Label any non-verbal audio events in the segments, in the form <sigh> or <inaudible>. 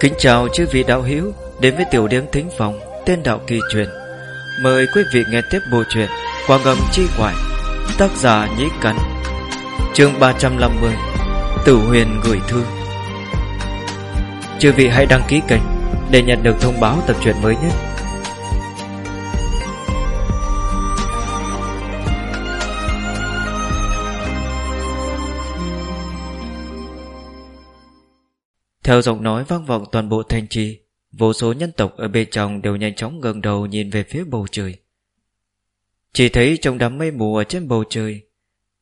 Kính chào chư vị đạo hữu, Đến với tiểu điếm thính phòng, Tên đạo kỳ truyền. Mời quý vị nghe tiếp bộ truyện Quang ngầm chi quải, Tác giả Nhĩ Cắn. Chương 350 Tử huyền gửi thư. Chư vị hãy đăng ký kênh Để nhận được thông báo tập truyện mới nhất. Theo giọng nói vang vọng toàn bộ thành trì, Vô số nhân tộc ở bên trong đều nhanh chóng ngẩng đầu nhìn về phía bầu trời. Chỉ thấy trong đám mây mù ở trên bầu trời,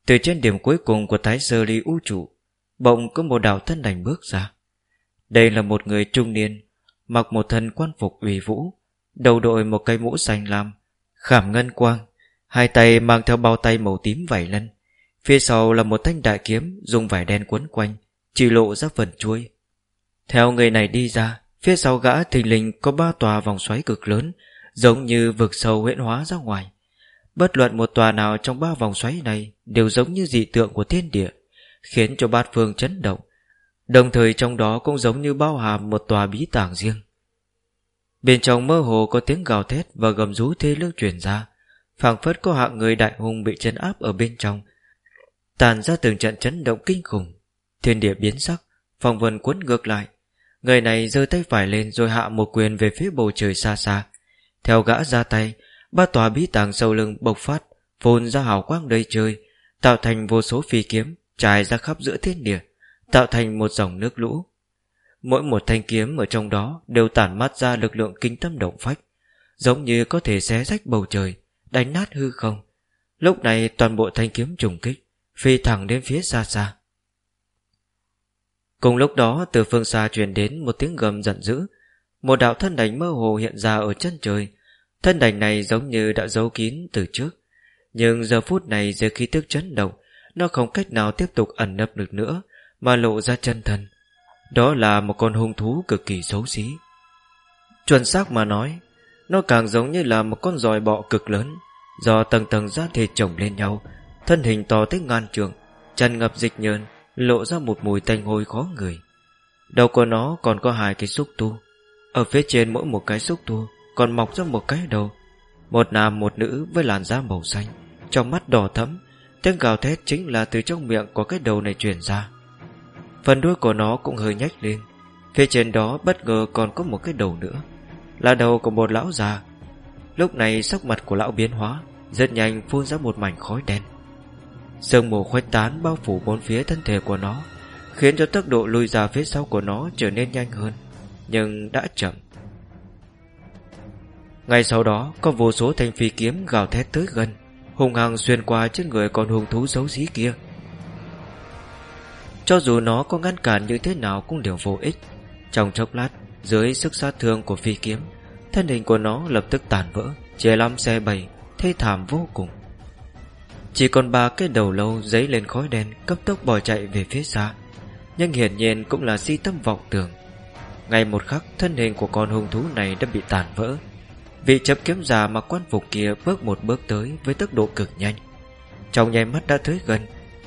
Từ trên điểm cuối cùng của thái sơ ly vũ trụ, Bỗng có một đạo thân đành bước ra. Đây là một người trung niên, Mặc một thân quan phục ủy vũ, Đầu đội một cây mũ xanh lam, Khảm ngân quang, Hai tay mang theo bao tay màu tím vảy lân Phía sau là một thanh đại kiếm Dùng vải đen quấn quanh, Chỉ lộ ra phần chuôi theo người này đi ra, Phía sau gã thình lình có ba tòa vòng xoáy cực lớn, Giống như vực sâu huyễn hóa ra ngoài. Bất luận một tòa nào trong ba vòng xoáy này Đều giống như dị tượng của thiên địa, Khiến cho bát phương chấn động. Đồng thời trong đó cũng giống như bao hàm một tòa bí tàng riêng. Bên trong mơ hồ có tiếng gào thét Và gầm rú thê lương truyền ra, phảng phất có hạng người đại hùng bị chấn áp ở bên trong. Tàn ra từng trận chấn động kinh khủng, Thiên địa biến sắc Phòng vân cuốn ngược lại Người này giơ tay phải lên rồi hạ một quyền về phía bầu trời xa xa. Theo gã ra tay, ba tòa bí tàng sâu lưng bộc phát, phun ra hào quang đầy trời, tạo thành vô số phi kiếm trải ra khắp giữa thiên địa, tạo thành một dòng nước lũ. Mỗi một thanh kiếm ở trong đó đều tản mát ra lực lượng kinh tâm động phách, giống như có thể xé rách bầu trời, đánh nát hư không. Lúc này toàn bộ thanh kiếm trùng kích, phi thẳng đến phía xa xa. Cùng lúc đó, từ phương xa truyền đến một tiếng gầm giận dữ. Một đạo thân đành mơ hồ hiện ra ở chân trời. Thân đành này giống như đã giấu kín từ trước. Nhưng giờ phút này dưới khí tức chấn động, Nó không cách nào tiếp tục ẩn nấp được nữa, Mà lộ ra chân thân. Đó là một con hung thú cực kỳ xấu xí. Chuẩn xác mà nói, Nó càng giống như là một con giòi bọ cực lớn. Do tầng tầng da thịt chồng lên nhau, Thân hình to tới ngàn trường Chân ngập dịch nhơn lộ ra một mùi tanh hôi khó người. Đầu của nó còn có hai cái xúc tu. Ở phía trên mỗi một cái xúc tu còn mọc ra một cái đầu. Một nam một nữ với làn da màu xanh, trong mắt đỏ thẫm, tiếng gào thét chính là từ trong miệng của cái đầu này truyền ra. Phần đuôi của nó cũng hơi nhách lên. Phía trên đó bất ngờ còn có một cái đầu nữa, là đầu của một lão già. Lúc này sắc mặt của lão biến hóa, rất nhanh phun ra một mảnh khói đen. Sương mù khuếch tán bao phủ bốn phía thân thể của nó, Khiến cho tốc độ lùi ra phía sau của nó trở nên nhanh hơn, Nhưng đã chậm. Ngay sau đó, Có vô số thanh phi kiếm gào thét tới gần Hùng hăng xuyên qua trên người con hung thú xấu xí kia. Cho dù nó có ngăn cản như thế nào Cũng đều vô ích. Trong chốc lát, Dưới sức sát thương của phi kiếm, Thân hình của nó lập tức tàn vỡ Chia lăm xe bầy, Thê thảm vô cùng chỉ còn ba cái đầu lâu giấy lên khói đen, Cấp tốc bỏ chạy về phía xa. Nhưng hiển nhiên cũng là si tâm vọng tưởng. Ngay một khắc, Thân hình của con hung thú này đã bị tàn vỡ. Vị chấp kiếm già mặc quan phục kia Bước một bước tới với tốc độ cực nhanh. Trong nháy mắt đã tới gần,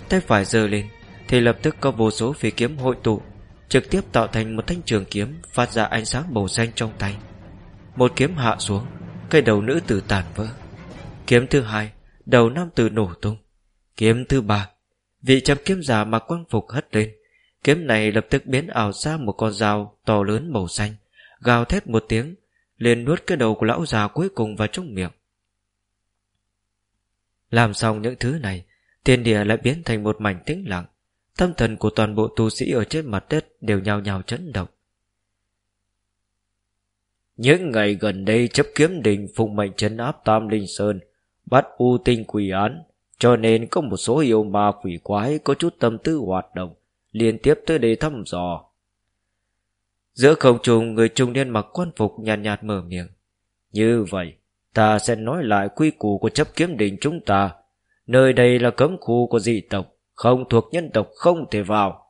Tay phải giơ lên, Thì lập tức có vô số phi kiếm hội tụ, Trực tiếp tạo thành một thanh trường kiếm Phát ra ánh sáng màu xanh trong tay. Một kiếm hạ xuống, Cây đầu nữ tử tàn vỡ. Kiếm thứ hai Đầu nam tử nổ tung. Kiếm thứ ba. Vị châm kiếm giả mặc quang phục hất lên. Kiếm này lập tức biến ảo ra một con dao To lớn màu xanh, Gào thét một tiếng, liền nuốt cái đầu của lão già cuối cùng vào trong miệng. Làm xong những thứ này, Thiên địa lại biến thành một mảnh tĩnh lặng. Tâm thần của toàn bộ tu sĩ ở trên mặt đất Đều nhào nhào chấn động. Những ngày gần đây, chấp kiếm đình phụng mệnh chấn áp Tam Linh Sơn bắt u tinh quỷ án, cho nên có một số yêu ma quỷ quái có chút tâm tư hoạt động, liên tiếp tới đây thăm dò. Giữa không trùng người trung niên mặc quan phục nhàn nhạt, nhạt mở miệng. Như vậy, ta sẽ nói lại quy củ của chấp kiếm đình chúng ta. Nơi đây là cấm khu của dị tộc, không thuộc nhân tộc không thể vào.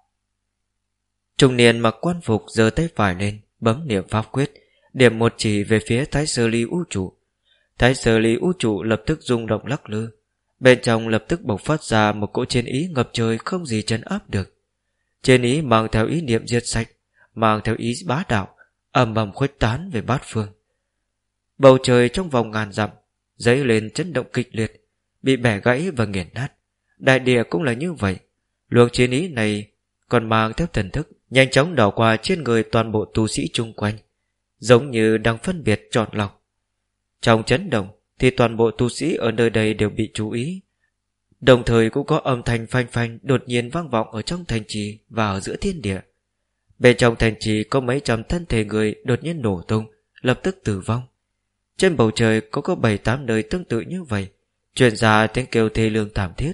Trung niên mặc quan phục giơ tay phải lên, bấm niệm pháp quyết, điểm một chỉ về phía thái sơ ly vũ trụ. Thái sơ lý vũ trụ lập tức rung động lắc lư Bên trong lập tức bộc phát ra Một cỗ chiến ý ngập trời không gì chấn áp được Chiến ý mang theo ý niệm diệt sạch mang theo ý bá đạo, ầm ầm khuếch tán về bát phương. Bầu trời trong vòng ngàn dặm, dấy lên chấn động kịch liệt, bị bẻ gãy và nghiền nát. Đại địa cũng là như vậy. Luồng chiến ý này còn mang theo thần thức, nhanh chóng đảo qua trên người toàn bộ tu sĩ chung quanh, giống như đang phân biệt chọn lọc. Trong chấn động thì toàn bộ tu sĩ ở nơi đây đều bị chú ý. Đồng thời cũng có âm thanh phanh phanh đột nhiên vang vọng ở trong thành trì và ở giữa thiên địa. Bên trong thành trì có mấy trăm thân thể người đột nhiên nổ tung, lập tức tử vong. Trên bầu trời có có bảy tám nơi tương tự như vậy, truyền ra tiếng kêu thê lương thảm thiết.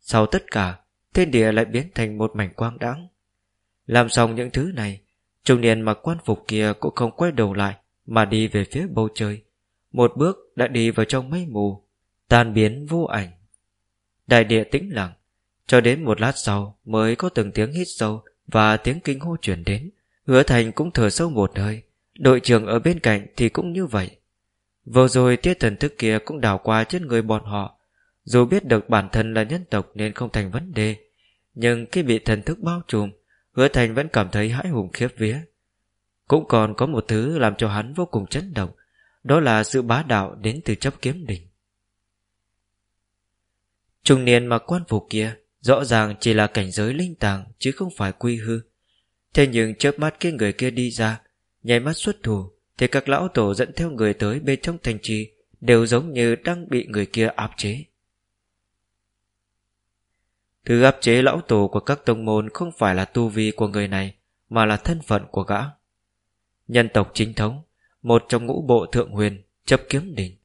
Sau tất cả, thiên địa lại biến thành một mảnh quang đãng. Làm xong những thứ này, trung niên mặc quan phục kia cũng không quay đầu lại mà đi về phía bầu trời. Một bước đã đi vào trong mây mù, tan biến vô ảnh. Đại địa tĩnh lặng, cho đến một lát sau mới có từng tiếng hít sâu và tiếng kinh hô chuyển đến. Hứa Thành cũng thở sâu một hơi, đội trưởng ở bên cạnh thì cũng như vậy. Vừa rồi tiết thần thức kia cũng đảo qua trên người bọn họ, dù biết được bản thân là nhân tộc nên không thành vấn đề, nhưng khi bị thần thức bao trùm, hứa thành vẫn cảm thấy hãi hùng khiếp vía. Cũng còn có một thứ làm cho hắn vô cùng chấn động, đó là sự bá đạo đến từ chấp kiếm đỉnh. Trung niên mặc quan phục kia rõ ràng chỉ là cảnh giới linh tàng chứ không phải quy hư. Thế nhưng chớp mắt cái người kia đi ra, nháy mắt xuất thủ, thì các lão tổ dẫn theo người tới bên trong thành trì đều giống như đang bị người kia áp chế. Thứ áp chế lão tổ của các tông môn không phải là tu vi của người này, mà là thân phận của gã. Nhân tộc chính thống, một trong ngũ bộ thượng huyền, chấp kiếm đỉnh.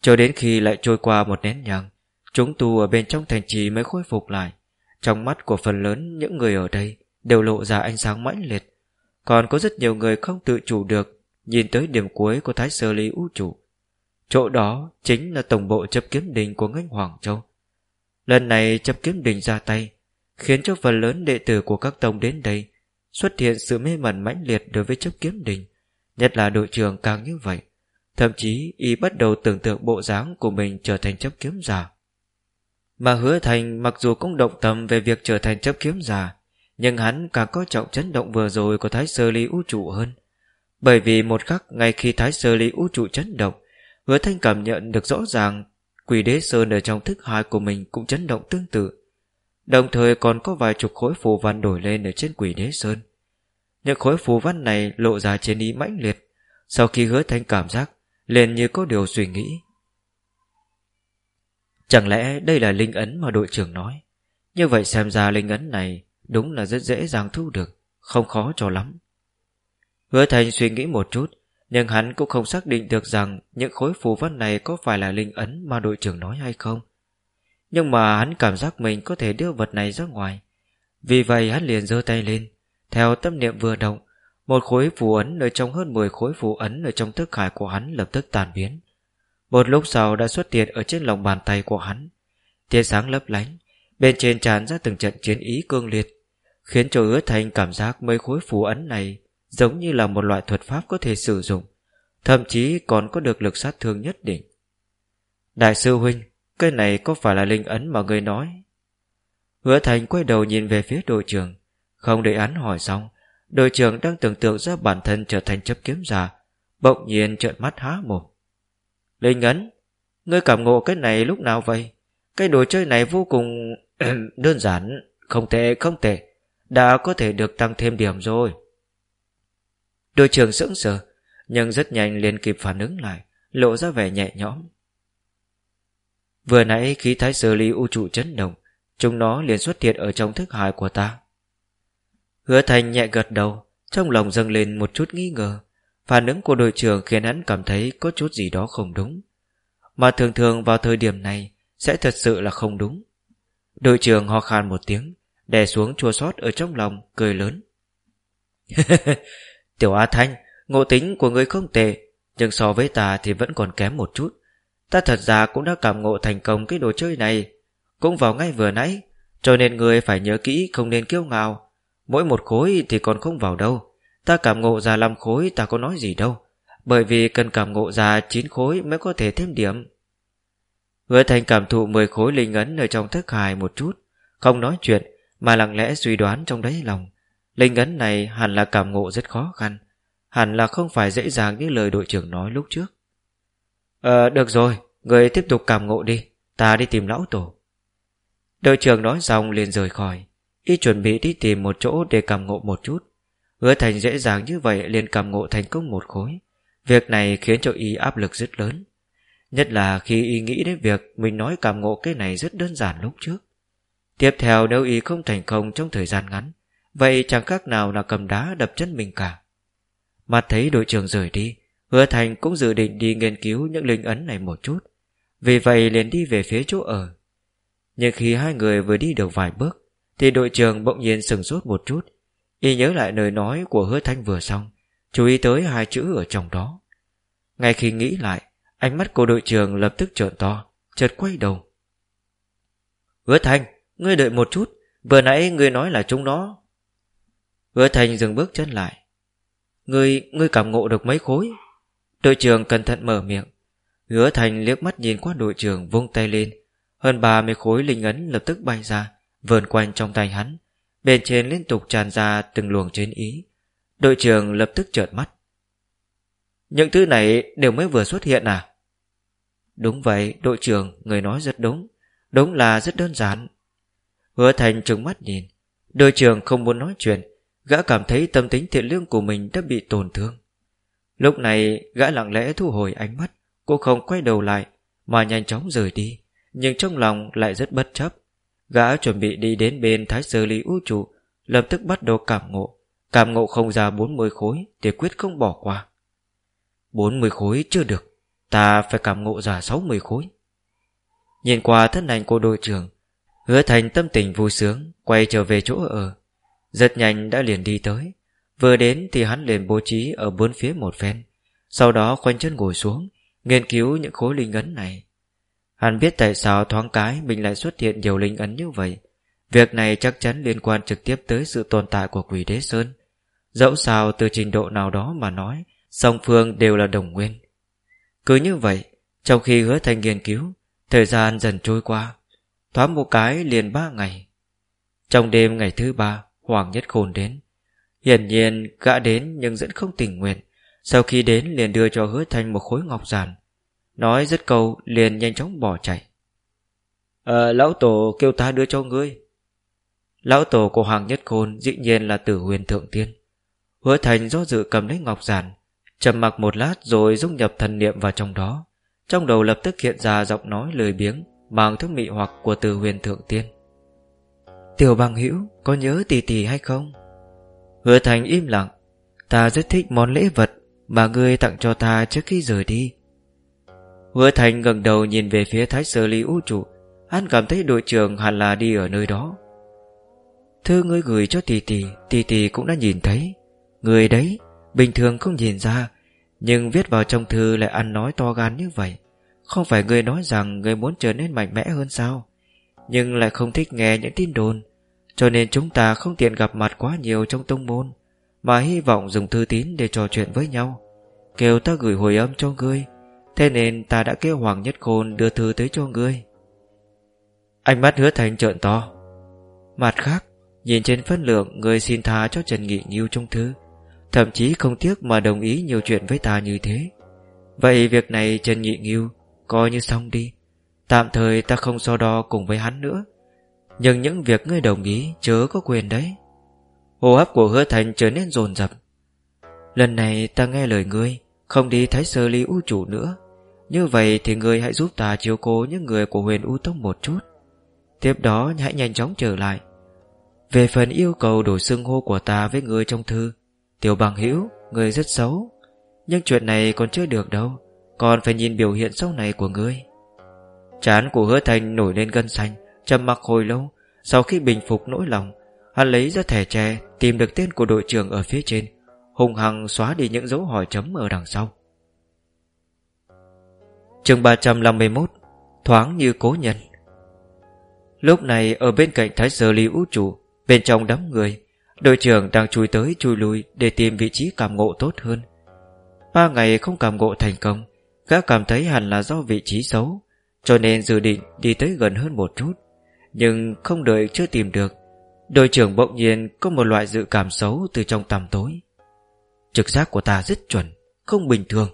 Cho đến khi lại trôi qua một nén nhang, chúng tu ở bên trong thành trì mới khôi phục lại. Trong mắt của phần lớn những người ở đây đều lộ ra ánh sáng mãnh liệt. Còn có rất nhiều người không tự chủ được nhìn tới điểm cuối của Thái Sơ Lý Vũ Trụ. Chỗ đó chính là tổng bộ chấp kiếm đình của ngân Hoàng Châu. Lần này chấp kiếm đình ra tay, khiến cho phần lớn đệ tử của các tông đến đây xuất hiện sự mê mẩn mãnh liệt đối với chấp kiếm đình, nhất là đội trưởng càng như vậy. Thậm chí y bắt đầu tưởng tượng bộ dáng của mình trở thành chấp kiếm giả. Mà hứa thành mặc dù cũng động tâm về việc trở thành chấp kiếm giả, nhưng hắn càng có trọng chấn động vừa rồi của Thái Sơ Ly Vũ Trụ hơn. Bởi vì một khắc ngay khi Thái Sơ Ly Vũ Trụ chấn động, hứa thanh cảm nhận được rõ ràng Quỷ đế sơn ở trong thức hại của mình cũng chấn động tương tự. Đồng thời còn có vài chục khối phù văn đổi lên ở trên quỷ đế sơn. Những khối phù văn này lộ ra trên ý mãnh liệt. Sau khi hứa thanh cảm giác, liền như có điều suy nghĩ. Chẳng lẽ đây là linh ấn mà đội trưởng nói? Như vậy xem ra linh ấn này đúng là rất dễ dàng thu được, không khó cho lắm. Hứa thành suy nghĩ một chút, nhưng hắn cũng không xác định được rằng những khối phù văn này có phải là linh ấn mà đội trưởng nói hay không. Nhưng mà hắn cảm giác mình có thể đưa vật này ra ngoài. Vì vậy hắn liền giơ tay lên. Theo tâm niệm vừa động, một khối phù ấn ở trong hơn 10 khối phù ấn ở trong thức hải của hắn lập tức tàn biến. Một lúc sau đã xuất hiện ở trên lòng bàn tay của hắn. Tia sáng lấp lánh, bên trên tràn ra từng trận chiến ý cương liệt, khiến cho hứa thành cảm giác mấy khối phù ấn này giống như là một loại thuật pháp có thể sử dụng, thậm chí còn có được lực sát thương nhất định. Đại sư huynh, cái này có phải là linh ấn mà người nói? Hứa Thành quay đầu nhìn về phía đội trưởng, không để án hỏi xong, đội trưởng đang tưởng tượng ra bản thân trở thành chấp kiếm giả, bỗng nhiên trợn mắt há mồm. Linh ấn, ngươi cảm ngộ cái này lúc nào vậy? Cái đồ chơi này vô cùng <clears throat> đơn giản, không tệ không tệ, đã có thể được tăng thêm điểm rồi. Đội trưởng sững sờ Nhưng rất nhanh liền kịp phản ứng lại Lộ ra vẻ nhẹ nhõm Vừa nãy khí thái xử ly u trụ chấn động Chúng nó liền xuất hiện ở trong thức hải của ta Hứa thành nhẹ gật đầu Trong lòng dâng lên một chút nghi ngờ. Phản ứng của đội trưởng khiến hắn cảm thấy Có chút gì đó không đúng. Mà thường thường vào thời điểm này Sẽ thật sự là không đúng. Đội trưởng ho khan một tiếng Đè xuống chua sót ở trong lòng Cười lớn. <laughs> Tiểu A Thanh, ngộ tính của người không tệ, nhưng so với ta thì vẫn còn kém một chút. Ta thật ra cũng đã cảm ngộ thành công cái đồ chơi này, cũng vào ngay vừa nãy, cho nên người phải nhớ kỹ không nên kiêu ngạo. Mỗi một khối thì còn không vào đâu. Ta cảm ngộ ra 5 khối ta có nói gì đâu, bởi vì cần cảm ngộ ra 9 khối mới có thể thêm điểm. Hứa thành cảm thụ 10 khối linh ấn ở trong thức hài một chút, không nói chuyện mà lặng lẽ suy đoán trong đáy lòng. Linh ấn này hẳn là cảm ngộ rất khó khăn. Hẳn là không phải dễ dàng như lời đội trưởng nói lúc trước. Ờ được rồi Người tiếp tục cảm ngộ đi. Ta đi tìm lão tổ. Đội trưởng nói xong liền rời khỏi. Y chuẩn bị đi tìm một chỗ để cảm ngộ một chút. Hứa thành dễ dàng như vậy liền cảm ngộ thành công một khối. Việc này khiến cho Y áp lực rất lớn. Nhất là khi Y nghĩ đến việc Mình nói cảm ngộ cái này rất đơn giản lúc trước. Tiếp theo nếu Y không thành công trong thời gian ngắn, Vậy chẳng khác nào là cầm đá đập chân mình cả. Mặt thấy đội trưởng rời đi, Hứa Thành cũng dự định đi nghiên cứu những linh ấn này một chút. Vì vậy liền đi về phía chỗ ở. Nhưng khi hai người vừa đi được vài bước thì đội trưởng bỗng nhiên sừng sốt một chút Y nhớ lại lời nói của hứa Thanh vừa xong Chú ý tới hai chữ ở trong đó. Ngay khi nghĩ lại Ánh mắt của đội trưởng lập tức trợn to Chợt quay đầu. Hứa Thanh Ngươi đợi một chút Vừa nãy ngươi nói là chúng nó. Hứa Thanh dừng bước chân lại. Ngươi, ngươi cảm ngộ được mấy khối? Đội trưởng cẩn thận mở miệng. Hứa Thanh liếc mắt nhìn qua đội trưởng vung tay lên Hơn 30 khối linh ấn lập tức bay ra. Vờn quanh trong tay hắn, Bên trên liên tục tràn ra từng luồng chiến ý. Đội trưởng lập tức trợn mắt. Những thứ này đều mới vừa xuất hiện à? Đúng vậy, đội trưởng, Người nói rất đúng. Đúng là rất đơn giản. Hứa Thành trừng mắt nhìn. Đội trưởng không muốn nói chuyện, Gã cảm thấy tâm tính thiện lương của mình đã bị tổn thương. Lúc này, gã lặng lẽ thu hồi ánh mắt Cô không quay đầu lại, Mà nhanh chóng rời đi, Nhưng trong lòng lại rất bất chấp. Gã chuẩn bị đi đến bên thái sơ lý vũ trụ, Lập tức bắt đầu cảm ngộ. Cảm ngộ không ra 40 khối Thì quyết không bỏ qua. 40 khối chưa được, Ta phải cảm ngộ ra 60 khối. Nhìn qua thân ảnh của đội trưởng, Hứa thành tâm tình vui sướng, Quay trở về chỗ ở. Rất nhanh đã liền đi tới. Vừa đến thì hắn liền bố trí ở bốn phía một phen, Sau đó khoanh chân ngồi xuống, Nghiên cứu những khối linh ấn này. Hắn biết tại sao thoáng cái Mình lại xuất hiện nhiều linh ấn như vậy. Việc này chắc chắn liên quan trực tiếp tới sự tồn tại của quỷ đế sơn. Dẫu sao từ trình độ nào đó mà nói, Song phương đều là đồng nguyên. Cứ như vậy, Trong khi hứa thành nghiên cứu, Thời gian dần trôi qua, Thoáng một cái liền ba ngày. Trong đêm ngày thứ ba, Hoàng Nhất Khôn đến. Hiển nhiên, gã đến nhưng vẫn không tình nguyện. Sau khi đến liền đưa cho hứa thanh một khối ngọc giản. Nói rất câu, liền nhanh chóng bỏ chạy. Ờ lão tổ kêu ta đưa cho ngươi. Lão tổ của Hoàng Nhất Khôn dĩ nhiên là tử huyền thượng tiên. Hứa thành do dự cầm lấy ngọc giản, trầm mặc một lát rồi dung nhập thần niệm vào trong đó. Trong đầu lập tức hiện ra giọng nói lời biếng, Mang thức mị hoặc của tử huyền thượng tiên. Tiểu bằng hữu, Có nhớ tỷ tỷ hay không? Hứa thành im lặng. Ta rất thích món lễ vật Mà ngươi tặng cho ta trước khi rời đi. Hứa thành gần đầu nhìn về phía thái sơ lý vũ trụ. Hắn cảm thấy đội trưởng hẳn là đi ở nơi đó. Thư ngươi gửi cho tỷ tỷ Tỷ tỷ cũng đã nhìn thấy. Người đấy, Bình thường không nhìn ra, Nhưng viết vào trong thư lại ăn nói to gan như vậy. Không phải ngươi nói rằng Ngươi muốn trở nên mạnh mẽ hơn sao? Nhưng lại không thích nghe những tin đồn, cho nên chúng ta không tiện gặp mặt quá nhiều trong tông môn, Mà hy vọng dùng thư tín để trò chuyện với nhau. Kêu ta gửi hồi âm cho ngươi Thế nên ta đã kêu Hoàng Nhất Khôn đưa thư tới cho ngươi. Ánh mắt hứa thành trợn to. Mặt khác, Nhìn trên phân lượng, ngươi xin tha cho Trần Nghị Nghiêu trong thư. Thậm chí không tiếc mà đồng ý nhiều chuyện với ta như thế. Vậy việc này Trần Nghị Nghiêu Coi như xong đi. Tạm thời ta không so đo cùng với hắn nữa. Nhưng những việc ngươi đồng ý chớ có quyền đấy. Hô hấp của hứa thành trở nên dồn dập Lần này ta nghe lời ngươi, Không đi thái sơ ly u chủ nữa. Như vậy thì người hãy giúp ta chiếu cố những người của huyền u tông một chút. Tiếp đó, hãy nhanh chóng trở lại. Về phần yêu cầu đổi xưng hô của ta với người trong thư, Tiểu bằng hữu, người rất xấu. Nhưng chuyện này còn chưa được đâu, Còn phải nhìn biểu hiện sau này của ngươi Chán của hứa thành nổi lên gân xanh, trầm mặc hồi lâu. Sau khi bình phục nỗi lòng, Hắn lấy ra thẻ tre Tìm được tên của đội trưởng ở phía trên, Hùng hằng xóa đi những dấu hỏi chấm ở đằng sau chương 351 Thoáng như cố nhân Lúc này ở bên cạnh Thái Sơ Ly vũ trụ Bên trong đám người Đội trưởng đang chui tới chui lui Để tìm vị trí cảm ngộ tốt hơn Ba ngày không cảm ngộ thành công Gã cảm thấy hẳn là do vị trí xấu Cho nên dự định đi tới gần hơn một chút nhưng không đợi chưa tìm được Đội trưởng bỗng nhiên có một loại dự cảm xấu từ trong tầm tối. Trực giác của ta rất chuẩn, không bình thường.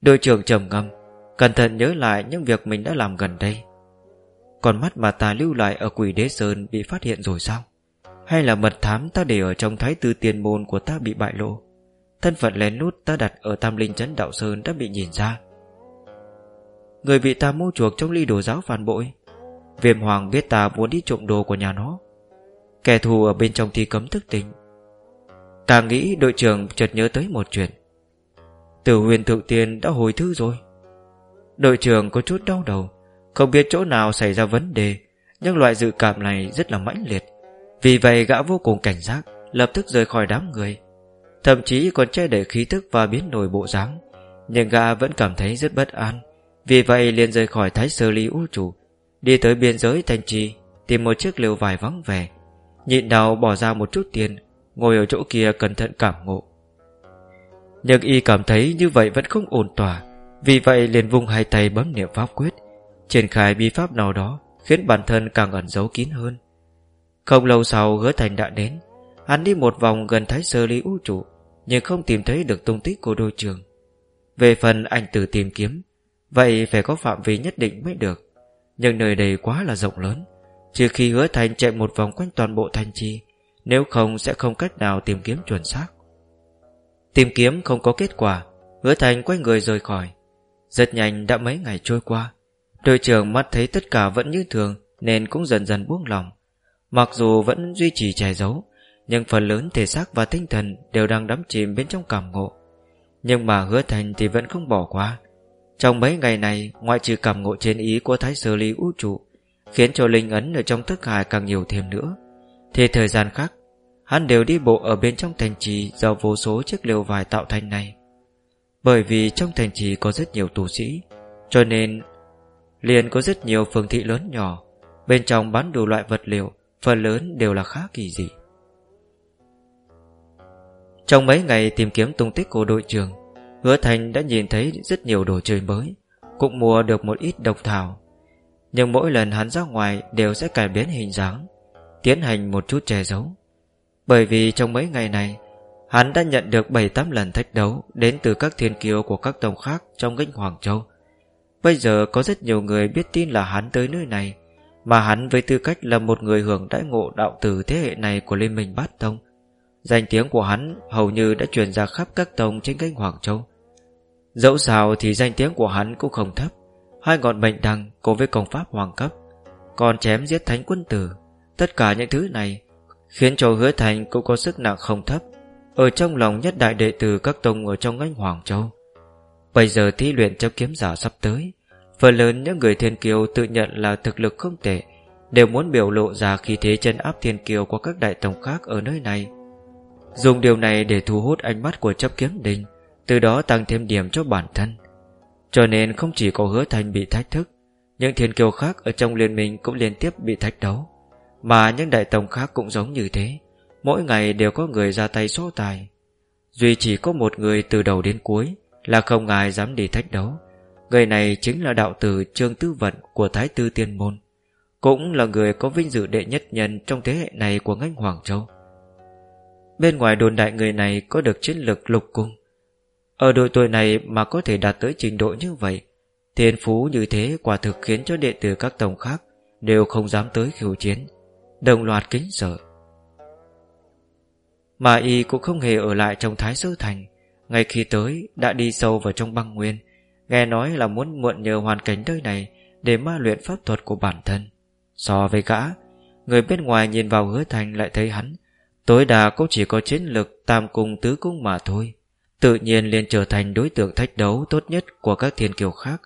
Đội trưởng trầm ngâm, cẩn thận nhớ lại những việc mình đã làm gần đây. Còn mắt mà ta lưu lại ở quỷ đế sơn bị phát hiện rồi sao? Hay là mật thám ta để ở trong thái tư tiền môn của ta bị bại lộ? Thân phận lén lút ta đặt ở tam linh trấn đạo sơn đã bị nhìn ra. Người bị ta mua chuộc trong ly đồ giáo phản bội Viêm hoàng biết ta muốn đi trộm đồ của nhà nó Kẻ thù ở bên trong thi cấm thức tình. Ta nghĩ đội trưởng chợt nhớ tới một chuyện Tử huyền thượng tiên đã hồi thư rồi Đội trưởng có chút đau đầu, Không biết chỗ nào xảy ra vấn đề, Nhưng loại dự cảm này rất là mãnh liệt. Vì vậy gã vô cùng cảnh giác, Lập tức rời khỏi đám người. Thậm chí còn che đậy khí thức và biến đổi bộ dáng, Nhưng gã vẫn cảm thấy rất bất an. Vì vậy liền rời khỏi thái sơ ly ưu chủ, Đi tới biên giới thành trì, Tìm một chiếc lều vải vắng vẻ. Nhịn đau bỏ ra một chút tiền, Ngồi ở chỗ kia cẩn thận cảm ngộ. Nhưng y cảm thấy như vậy vẫn không ổn tỏa. Vì vậy liền vung hai tay bấm niệm pháp quyết, Triển khai bi pháp nào đó Khiến bản thân càng ẩn giấu kín hơn. Không lâu sau hứa thành đã đến, Hắn đi một vòng gần thái sơ lý vũ trụ, Nhưng không tìm thấy được tung tích của đôi trường. Về phần anh tự tìm kiếm, Vậy phải có phạm vi nhất định mới được, Nhưng nơi đây quá là rộng lớn, Trừ khi hứa thành chạy một vòng quanh toàn bộ thành trì, Nếu không sẽ không cách nào tìm kiếm chuẩn xác. Tìm kiếm không có kết quả, Hứa thành quay người rời khỏi. Rất nhanh đã mấy ngày trôi qua. Đội trưởng mắt thấy tất cả vẫn như thường, Nên cũng dần dần buông lòng. Mặc dù vẫn duy trì che giấu, Nhưng phần lớn thể xác và tinh thần Đều đang đắm chìm bên trong cảm ngộ. Nhưng mà hứa thành thì vẫn không bỏ qua. Trong mấy ngày này, Ngoại trừ cảm ngộ trên ý của Thái Sơ ly Vũ Trụ, Khiến cho linh ấn ở trong thức hải càng nhiều thêm nữa. Thì thời gian khác, Hắn đều đi bộ ở bên trong thành trì Do vô số chiếc lều vải tạo thành này. Bởi vì trong thành trì có rất nhiều tù sĩ, Cho nên liền có rất nhiều phường thị lớn nhỏ. Bên trong bán đủ loại vật liệu, Phần lớn đều là khá kỳ dị. Trong mấy ngày tìm kiếm tung tích của đội trưởng, Hứa Thành đã nhìn thấy rất nhiều đồ chơi mới, Cũng mua được một ít độc thảo. Nhưng mỗi lần hắn ra ngoài Đều sẽ cải biến hình dáng, Tiến hành một chút che giấu. Bởi vì trong mấy ngày này Hắn đã nhận được 7-8 lần thách đấu Đến từ các thiên kiêu của các tông khác Trong gánh Hoàng Châu. Bây giờ có rất nhiều người biết tin là hắn tới nơi này Mà hắn với tư cách là một người hưởng đãi ngộ đạo tử thế hệ này của Liên minh Bát Tông. Danh tiếng của hắn hầu như đã truyền ra khắp các tông trên gánh Hoàng Châu. Dẫu sao thì danh tiếng của hắn cũng không thấp hai ngọn mệnh đăng cùng với công pháp hoàng cấp, còn chém giết thánh quân tử. Tất cả những thứ này khiến cho hứa thành cũng có sức nặng không thấp ở trong lòng nhất đại đệ tử các tông ở trong ngách Hoàng Châu. Bây giờ thi luyện cho kiếm giả sắp tới, phần lớn những người thiên kiều tự nhận là thực lực không tệ, đều muốn biểu lộ ra khí thế chân áp thiên kiều của các đại tông khác ở nơi này. Dùng điều này để thu hút ánh mắt của chấp kiếm đình, từ đó tăng thêm điểm cho bản thân. Cho nên không chỉ có hứa thành bị thách thức Những thiên kiều khác ở trong liên minh cũng liên tiếp bị thách đấu Mà những đại tông khác cũng giống như thế Mỗi ngày đều có người ra tay số tài. Duy chỉ có một người từ đầu đến cuối, Là không ai dám đi thách đấu. Người này chính là đạo tử Trương Tư Vận của Thái Tư Tiên Môn, Cũng là người có vinh dự đệ nhất nhân Trong thế hệ này của ngành Hoàng Châu. Bên ngoài đồn đại người này có được chiến lực lục cung. Ở độ tuổi này mà có thể đạt tới trình độ như vậy, Thiên phú như thế quả thực khiến cho đệ tử các tổng khác Đều không dám tới khiêu chiến, Đồng loạt kính sợ. Mà y cũng không hề ở lại trong Thái Sơ Thành. Ngay khi tới, đã đi sâu vào trong băng nguyên, Nghe nói là muốn muộn nhờ hoàn cảnh nơi này Để ma luyện pháp thuật của bản thân. So với gã, Người bên ngoài nhìn vào hứa thành lại thấy hắn. Tối đa cũng chỉ có chiến lực Tam cung tứ cung mà thôi. Tự nhiên liền trở thành đối tượng thách đấu tốt nhất của các thiên kiều khác.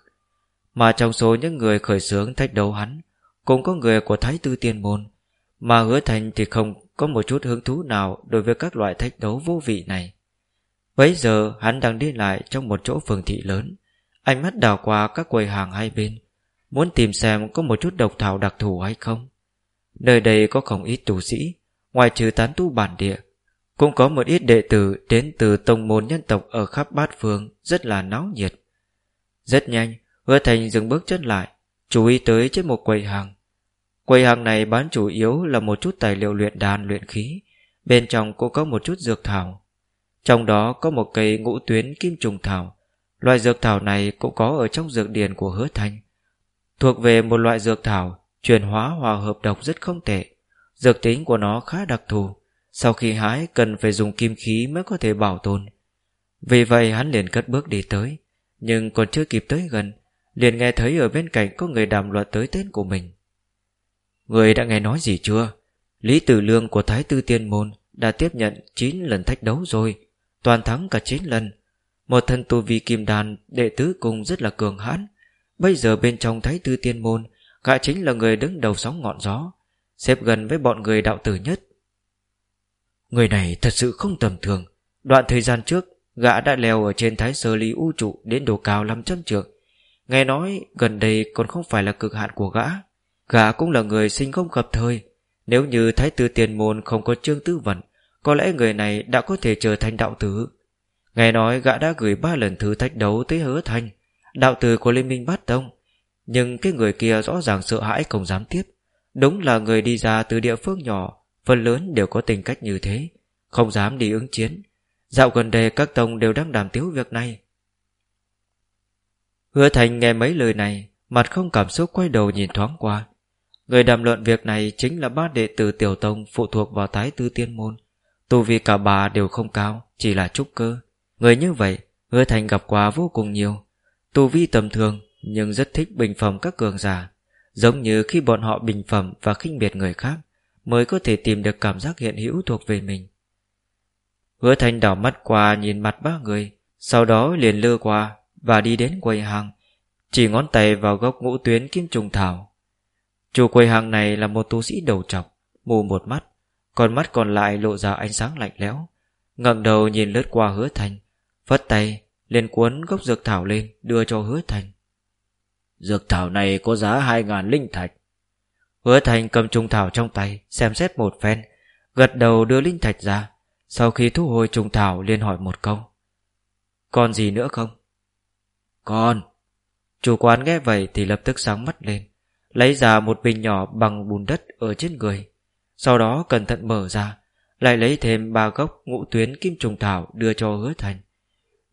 Mà trong số những người khởi xướng thách đấu hắn, Cũng có người của Thái Tư Tiên Môn. Mà hứa thành thì không có một chút hứng thú nào Đối với các loại thách đấu vô vị này Bấy giờ hắn đang đi lại trong một chỗ phường thị lớn Ánh mắt đào qua các quầy hàng hai bên Muốn tìm xem có một chút độc thảo đặc thù hay không Nơi đây có không ít tù sĩ Ngoài trừ tán tu bản địa cũng có một ít đệ tử đến từ tông môn nhân tộc ở khắp bát phương rất là náo nhiệt. Rất nhanh, hứa thành dừng bước chân lại, chú ý tới trên một quầy hàng. Quầy hàng này bán chủ yếu là một chút tài liệu luyện đàn luyện khí, bên trong cũng có một chút dược thảo. Trong đó có một cây ngũ tuyến kim trùng thảo, loại dược thảo này cũng có ở trong dược điển của hứa thanh. Thuộc về một loại dược thảo, chuyển hóa hòa hợp độc rất không tệ. Dược tính của nó khá đặc thù, sau khi hái cần phải dùng kim khí mới có thể bảo tồn. Vì vậy hắn liền cất bước đi tới, nhưng còn chưa kịp tới gần, liền nghe thấy ở bên cạnh có người đàm luận tới tên của mình. Người đã nghe nói gì chưa? Lý Tử Lương của Thái Tư Tiên Môn đã tiếp nhận 9 lần thách đấu rồi, toàn thắng cả 9 lần. Một thân tu vi kim đàn đệ tứ cùng rất là cường hãn. Bây giờ bên trong Thái Tư Tiên Môn, gã chính là người đứng đầu sóng ngọn gió, xếp gần với bọn người đạo tử nhất. Người này thật sự không tầm thường. Đoạn thời gian trước, gã đã leo ở trên Thái Sơ Lý U Trụ đến độ cao 500 trượng. Nghe nói gần đây còn không phải là cực hạn của gã. Gã cũng là người sinh không gặp thời. Nếu như Thái tử Tiền Môn không có trương tư vận, Có lẽ người này đã có thể trở thành đạo tử. Nghe nói gã đã gửi ba lần thử thách đấu tới hứa thanh Đạo tử của Liên minh Bát Tông. Nhưng cái người kia rõ ràng sợ hãi không dám tiếp. Đúng là người đi ra từ địa phương nhỏ, Phần lớn đều có tình cách như thế, Không dám đi ứng chiến. Dạo gần đây các tông đều đang đàm tiếu việc này. Hứa Thành nghe mấy lời này, Mặt không cảm xúc quay đầu nhìn thoáng qua. Người đàm luận việc này chính là ba đệ tử Tiểu Tông phụ thuộc vào tái tư tiên môn. Tu vi cả bà đều không cao, chỉ là trúc cơ. Người như vậy, hứa thành gặp quá vô cùng nhiều. Tu vi tầm thường, nhưng rất thích bình phẩm các cường giả. Giống như khi bọn họ bình phẩm và khinh biệt người khác, mới có thể tìm được cảm giác hiện hữu thuộc về mình. Hứa thành đảo mắt qua nhìn mặt ba người, sau đó liền lơ qua và đi đến quầy hàng, chỉ ngón tay vào góc ngũ tuyến kim trùng thảo Chủ quầy hàng này là một tu sĩ đầu trọc, mù một mắt, còn mắt còn lại lộ ra ánh sáng lạnh lẽo. ngẩng đầu nhìn lướt qua hứa thành, phất tay, liền cuốn gốc dược thảo lên, đưa cho hứa thành. Dược thảo này có giá hai ngàn linh thạch. Hứa thành cầm trùng thảo trong tay, xem xét một phen, gật đầu đưa linh thạch ra. Sau khi thu hồi trùng thảo liền hỏi một câu. Còn gì nữa không? Còn. Chủ quán nghe vậy thì lập tức sáng mắt lên. Lấy ra một bình nhỏ bằng bùn đất ở trên người, Sau đó cẩn thận mở ra, Lại lấy thêm ba gốc ngũ tuyến kim trùng thảo đưa cho hứa thành.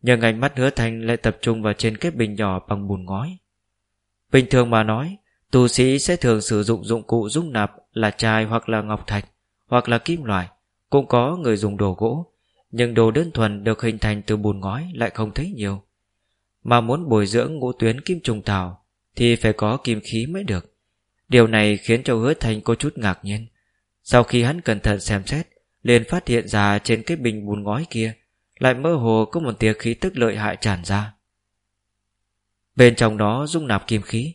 Nhưng ánh mắt hứa thành lại tập trung vào trên cái bình nhỏ bằng bùn ngói. Bình thường mà nói, Tu sĩ sẽ thường sử dụng dụng cụ dung nạp là chai hoặc là ngọc thạch, hoặc là kim loại, Cũng có người dùng đồ gỗ, Nhưng đồ đơn thuần được hình thành từ bùn ngói lại không thấy nhiều. Mà muốn bồi dưỡng ngũ tuyến kim trùng thảo thì phải có kim khí mới được. Điều này khiến cho hứa thành có chút ngạc nhiên. Sau khi hắn cẩn thận xem xét, liền phát hiện ra trên cái bình bùn ngói kia lại mơ hồ có một tia khí tức lợi hại tràn ra. Bên trong đó dung nạp kim khí.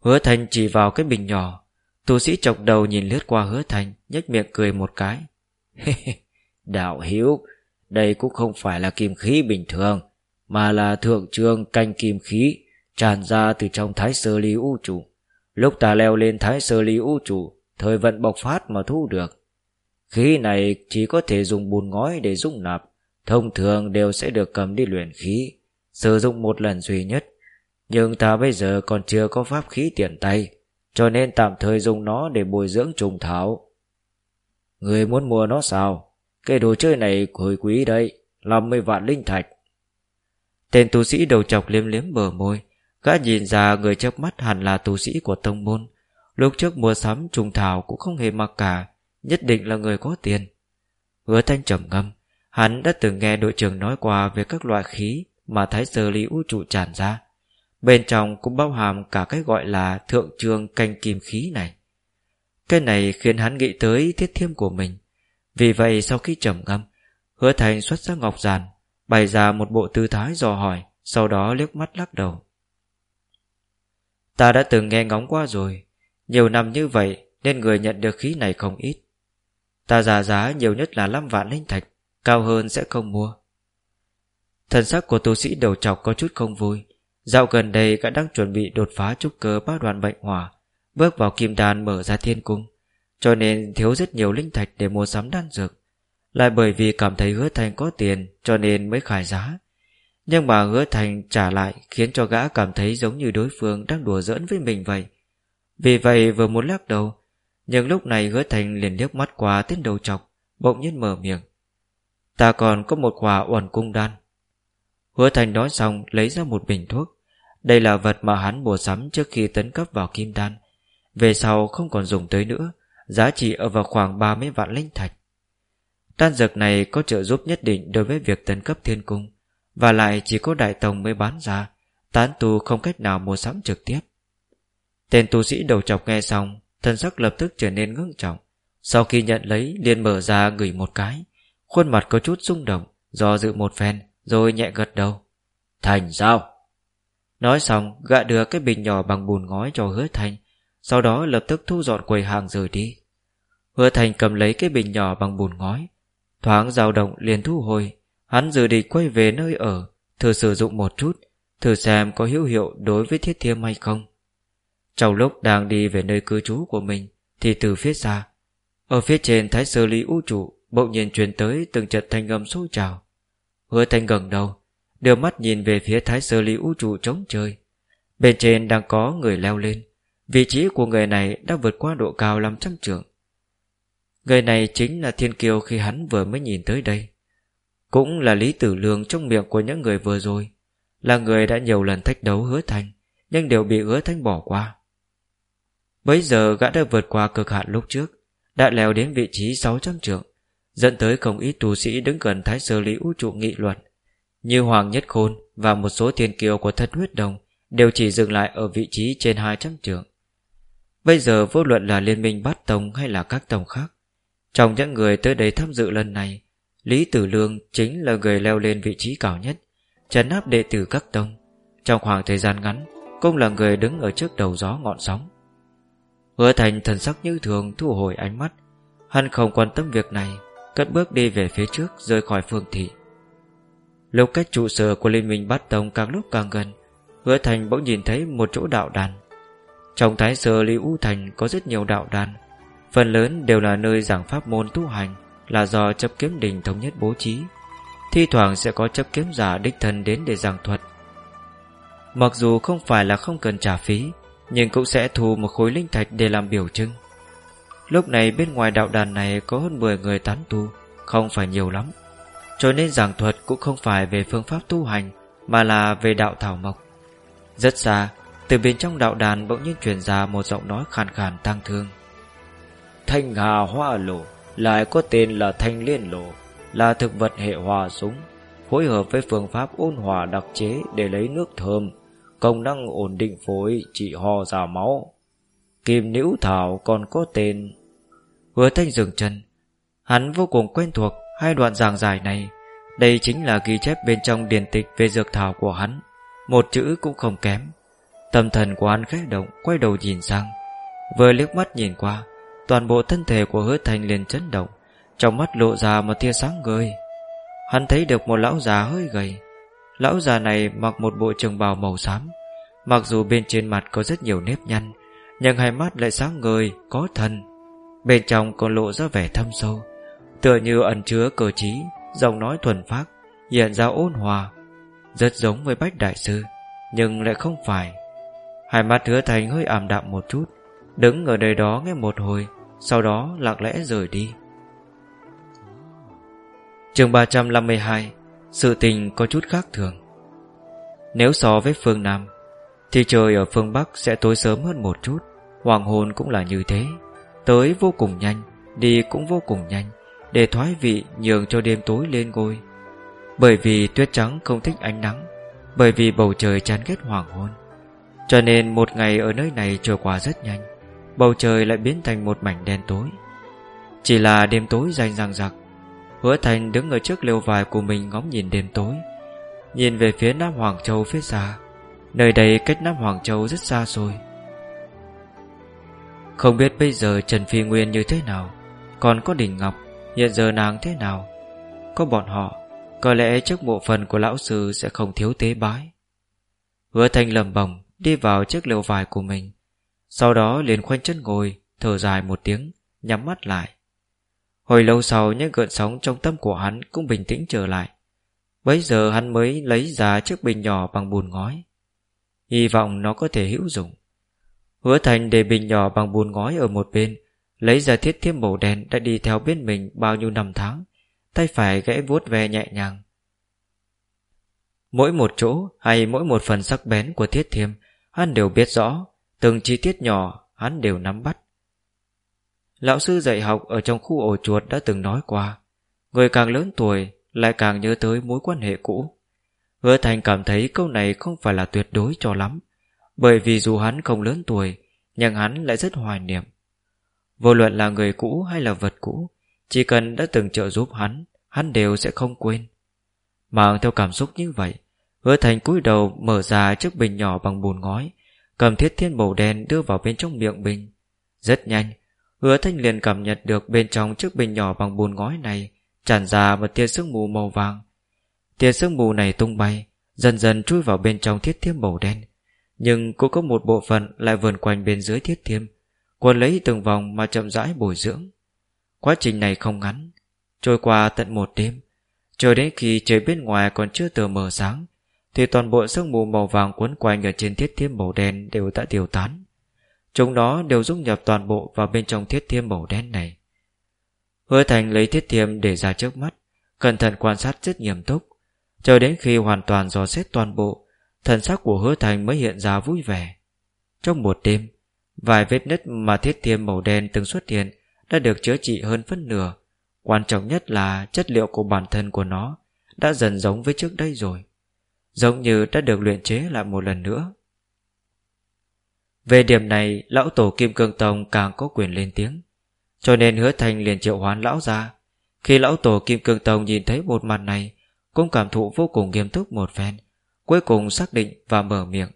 Hứa thành chỉ vào cái bình nhỏ, tu sĩ chọc đầu nhìn lướt qua hứa thành, nhếch miệng cười một cái. <laughs> Đạo hiếu, đây cũng không phải là kim khí bình thường, mà là thượng trương canh kim khí tràn ra từ trong thái sơ ly u trụ. Lúc ta leo lên thái sơ ly u trụ, thời vận bộc phát mà thu được. Khí này chỉ có thể dùng bùn ngói để dung nạp, thông thường đều sẽ được cầm đi luyện khí, sử dụng một lần duy nhất. Nhưng ta bây giờ còn chưa có pháp khí tiện tay, cho nên tạm thời dùng nó để bồi dưỡng trùng thảo. Người muốn mua nó sao? Cái đồ chơi này hồi quý đấy, 50 vạn linh thạch. Tên tu sĩ đầu chọc liếm liếm bờ môi, Gã nhìn ra người trước mắt hẳn là tu sĩ của tông môn. Lúc trước mua sắm trùng thảo cũng không hề mặc cả, Nhất định là người có tiền. Hứa thanh trầm ngâm, Hắn đã từng nghe đội trưởng nói qua Về các loại khí mà thái sơ lý vũ trụ tràn ra. Bên trong cũng bao hàm cả cái gọi là Thượng trường canh kim khí này. Cái này khiến hắn nghĩ tới thiết thiêm của mình. Vì vậy sau khi trầm ngâm, Hứa thành xuất ra ngọc giàn Bày ra một bộ tư thái dò hỏi, Sau đó liếc mắt lắc đầu. Ta đã từng nghe ngóng qua rồi. Nhiều năm như vậy, Nên người nhận được khí này không ít. Ta giả giá nhiều nhất là 5 vạn linh thạch, Cao hơn sẽ không mua. Thần sắc của tu sĩ đầu trọc có chút không vui. Dạo gần đây cả đang chuẩn bị đột phá trúc cơ bác đoàn bệnh hỏa, Bước vào kim đàn mở ra thiên cung. Cho nên thiếu rất nhiều linh thạch để mua sắm đan dược. Lại bởi vì cảm thấy hứa thành có tiền, Cho nên mới khải giá nhưng mà hứa thành trả lại Khiến cho gã cảm thấy giống như đối phương Đang đùa giỡn với mình vậy. Vì vậy vừa muốn lắc đầu, Nhưng lúc này hứa thành liền liếc mắt qua tên đầu chọc, Bỗng nhiên mở miệng. Ta còn có một quả uẩn cung đan. Hứa thành nói xong lấy ra một bình thuốc. Đây là vật mà hắn mua sắm trước khi tấn cấp vào kim đan. Về sau không còn dùng tới nữa, Giá trị ở vào khoảng 30 vạn linh thạch. Đan dược này có trợ giúp nhất định đối với việc tấn cấp thiên cung. Và lại chỉ có đại tông mới bán ra, Tán tu không cách nào mua sắm trực tiếp. Tên tu sĩ đầu chọc nghe xong Thân sắc lập tức trở nên ngưng trọng. Sau khi nhận lấy, liền mở ra ngửi một cái. Khuôn mặt có chút rung động, Do dự một phen, Rồi nhẹ gật đầu. Thành sao? Nói xong gạ đưa cái bình nhỏ bằng bùn ngói cho hứa thành, Sau đó lập tức thu dọn quầy hàng rời đi. Hứa thành cầm lấy cái bình nhỏ bằng bùn ngói, Thoáng dao động liền thu hồi Hắn dự định quay về nơi ở, Thử sử dụng một chút, Thử xem có hữu hiệu đối với thiết thiêm hay không. Trong lúc đang đi về nơi cư trú của mình, Thì từ phía xa, Ở phía trên thái sơ lý vũ trụ Bỗng nhiên truyền tới từng trận thanh âm sôi trào. Hứa thanh gần đầu, Đưa mắt nhìn về phía thái sơ lý vũ trụ trống trời Bên trên đang có người leo lên, Vị trí của người này đã vượt qua độ cao 500 trượng Người này chính là thiên kiêu khi hắn vừa mới nhìn tới đây. Cũng là Lý Tử Lương trong miệng của những người vừa rồi, Là người đã nhiều lần thách đấu hứa thành, Nhưng đều bị hứa thanh bỏ qua. Bây giờ gã đã vượt qua cực hạn lúc trước, Đã leo đến vị trí 600 trượng, Dẫn tới không ít tu sĩ đứng gần Thái Sơ Lý Vũ trụ nghị luận. Như Hoàng Nhất Khôn Và một số thiên kiêu của thân huyết đồng Đều chỉ dừng lại ở vị trí trên 200 trượng. Bây giờ vô luận là liên minh bát tông hay là các tông khác, trong những người tới đây tham dự lần này Lý Tử Lương chính là người leo lên vị trí cao nhất, Trấn áp đệ tử các tông. Trong khoảng thời gian ngắn, Cũng là người đứng ở trước đầu gió ngọn sóng. Hứa thành thần sắc như thường Thu hồi ánh mắt. Hắn không quan tâm việc này, Cất bước đi về phía trước, rời khỏi phương thị. Lúc cách trụ sở của Liên minh Bát Tông càng lúc càng gần, Hứa thành bỗng nhìn thấy một chỗ đạo đàn. Trong thái sơ Lý U Thành có rất nhiều đạo đàn, Phần lớn đều là nơi giảng pháp môn tu hành. Là do chấp kiếm đình thống nhất bố trí. Thi thoảng sẽ có chấp kiếm giả đích thân đến để giảng thuật. Mặc dù không phải là không cần trả phí, Nhưng cũng sẽ thu một khối linh thạch để làm biểu trưng. Lúc này bên ngoài đạo đàn này có hơn 10 người tán tu, Không phải nhiều lắm. Cho nên giảng thuật cũng không phải về phương pháp tu hành, Mà là về đạo thảo mộc. Rất xa, Từ bên trong đạo đàn bỗng nhiên truyền ra một giọng nói khàn khàn tang thương. Thanh Hà Hoa Lộ lại có tên là Thanh Liên Lộ, là thực vật hệ hòa súng, phối hợp với phương pháp ôn hòa đặc chế để lấy nước thơm, công năng ổn định phổi, trị ho ra máu. Kim Nữ Thảo còn có tên. Hứa Thanh dừng chân Hắn vô cùng quen thuộc hai đoạn giảng giải này. Đây chính là ghi chép bên trong điển tịch về dược thảo của hắn. Một chữ cũng không kém. Tâm thần của hắn khẽ động Quay đầu nhìn sang. Vừa liếc mắt nhìn qua Toàn bộ thân thể của hứa thành liền chấn động, Trong mắt lộ ra một tia sáng ngời Hắn thấy được một lão già hơi gầy. Lão già này mặc một bộ trường bào màu xám. Mặc dù bên trên mặt có rất nhiều nếp nhăn, Nhưng hai mắt lại sáng ngời, Có thần. Bên trong còn lộ ra vẻ thâm sâu, Tựa như ẩn chứa cờ trí, Giọng nói thuần phát Hiện ra ôn hòa. Rất giống với Bách Đại Sư, Nhưng lại không phải. Hai mắt hứa thành hơi ảm đạm một chút, Đứng ở nơi đó nghe một hồi sau đó lặng lẽ rời đi. Chương 352 Sự tình có chút khác thường. Nếu so với phương Nam, Thì trời ở phương Bắc sẽ tối sớm hơn một chút. Hoàng hôn cũng là như thế. Tới vô cùng nhanh, Đi cũng vô cùng nhanh, Để thoái vị nhường cho đêm tối lên ngôi. Bởi vì tuyết trắng không thích ánh nắng, Bởi vì bầu trời chán ghét hoàng hôn. Cho nên một ngày ở nơi này trôi qua rất nhanh. Bầu trời lại biến thành một mảnh đen tối. Chỉ là đêm tối danh ràng giặc Hứa Thành đứng ở trước lều vải của mình ngóng nhìn đêm tối, Nhìn về phía Nam Hoàng Châu phía xa. Nơi đây cách Nam Hoàng Châu rất xa xôi Không biết bây giờ Trần Phi Nguyên như thế nào, Còn có Đình Ngọc, Hiện giờ nàng thế nào? Có bọn họ, Có lẽ trước bộ phần của lão sư sẽ không thiếu tế bái. Hứa Thành lầm bồng Đi vào chiếc lều vải của mình sau đó liền khoanh chân ngồi, Thở dài một tiếng, Nhắm mắt lại. Hồi lâu sau, những gợn sóng trong tâm của hắn Cũng bình tĩnh trở lại. Bây giờ hắn mới lấy ra chiếc bình nhỏ bằng bùn ngói. Hy vọng nó có thể hữu dụng. Hứa thành để bình nhỏ bằng bùn ngói ở một bên, Lấy ra thiết thiêm màu đen đã đi theo bên mình bao nhiêu năm tháng, Tay phải gãy vuốt ve nhẹ nhàng. Mỗi một chỗ hay mỗi một phần sắc bén của thiết thiêm, Hắn đều biết rõ Từng chi tiết nhỏ, hắn đều nắm bắt. Lão sư dạy học ở trong khu ổ chuột đã từng nói qua, Người càng lớn tuổi lại càng nhớ tới mối quan hệ cũ. Hứa Thành cảm thấy câu này không phải là tuyệt đối cho lắm, Bởi vì dù hắn không lớn tuổi, Nhưng hắn lại rất hoài niệm. Vô luận là người cũ hay là vật cũ, Chỉ cần đã từng trợ giúp hắn Hắn đều sẽ không quên. Mang theo cảm xúc như vậy, Hứa Thành cúi đầu mở ra chiếc bình nhỏ bằng bùn ngói Cầm thiết thiên màu đen đưa vào bên trong miệng bình Rất nhanh Hứa thanh liền cảm nhận được bên trong chiếc bình nhỏ bằng bùn ngói này tràn ra một tia sương mù màu vàng. Tia sương mù này tung bay, dần dần chui vào bên trong thiết thiêm màu đen. Nhưng cũng có một bộ phận lại vườn quanh bên dưới thiết thiêm, quần lấy từng vòng mà chậm rãi bồi dưỡng. Quá trình này không ngắn, trôi qua tận một đêm, cho đến khi trời bên ngoài còn chưa tờ mờ sáng, thì toàn bộ sương mù màu vàng quấn quanh ở trên thiết thiêm màu đen đều đã tiêu tán. Chúng nó đều dung nhập toàn bộ vào bên trong thiết thiêm màu đen này. Hứa Thành lấy thiết thiêm để ra trước mắt, cẩn thận quan sát rất nghiêm túc. Chờ đến khi hoàn toàn dò xét toàn bộ, thần sắc của hứa Thành mới hiện ra vui vẻ. Trong một đêm, vài vết nứt mà thiết thiêm màu đen từng xuất hiện đã được chữa trị hơn phân nửa. Quan trọng nhất là chất liệu của bản thân của nó đã dần giống với trước đây rồi. Giống như đã được luyện chế lại một lần nữa. Về điểm này, lão tổ Kim Cương Tông càng có quyền lên tiếng. Cho nên hứa thành liền triệu hoán lão ra Khi lão tổ Kim Cương Tông nhìn thấy một màn này Cũng cảm thụ vô cùng nghiêm túc một phen Cuối cùng xác định và mở miệng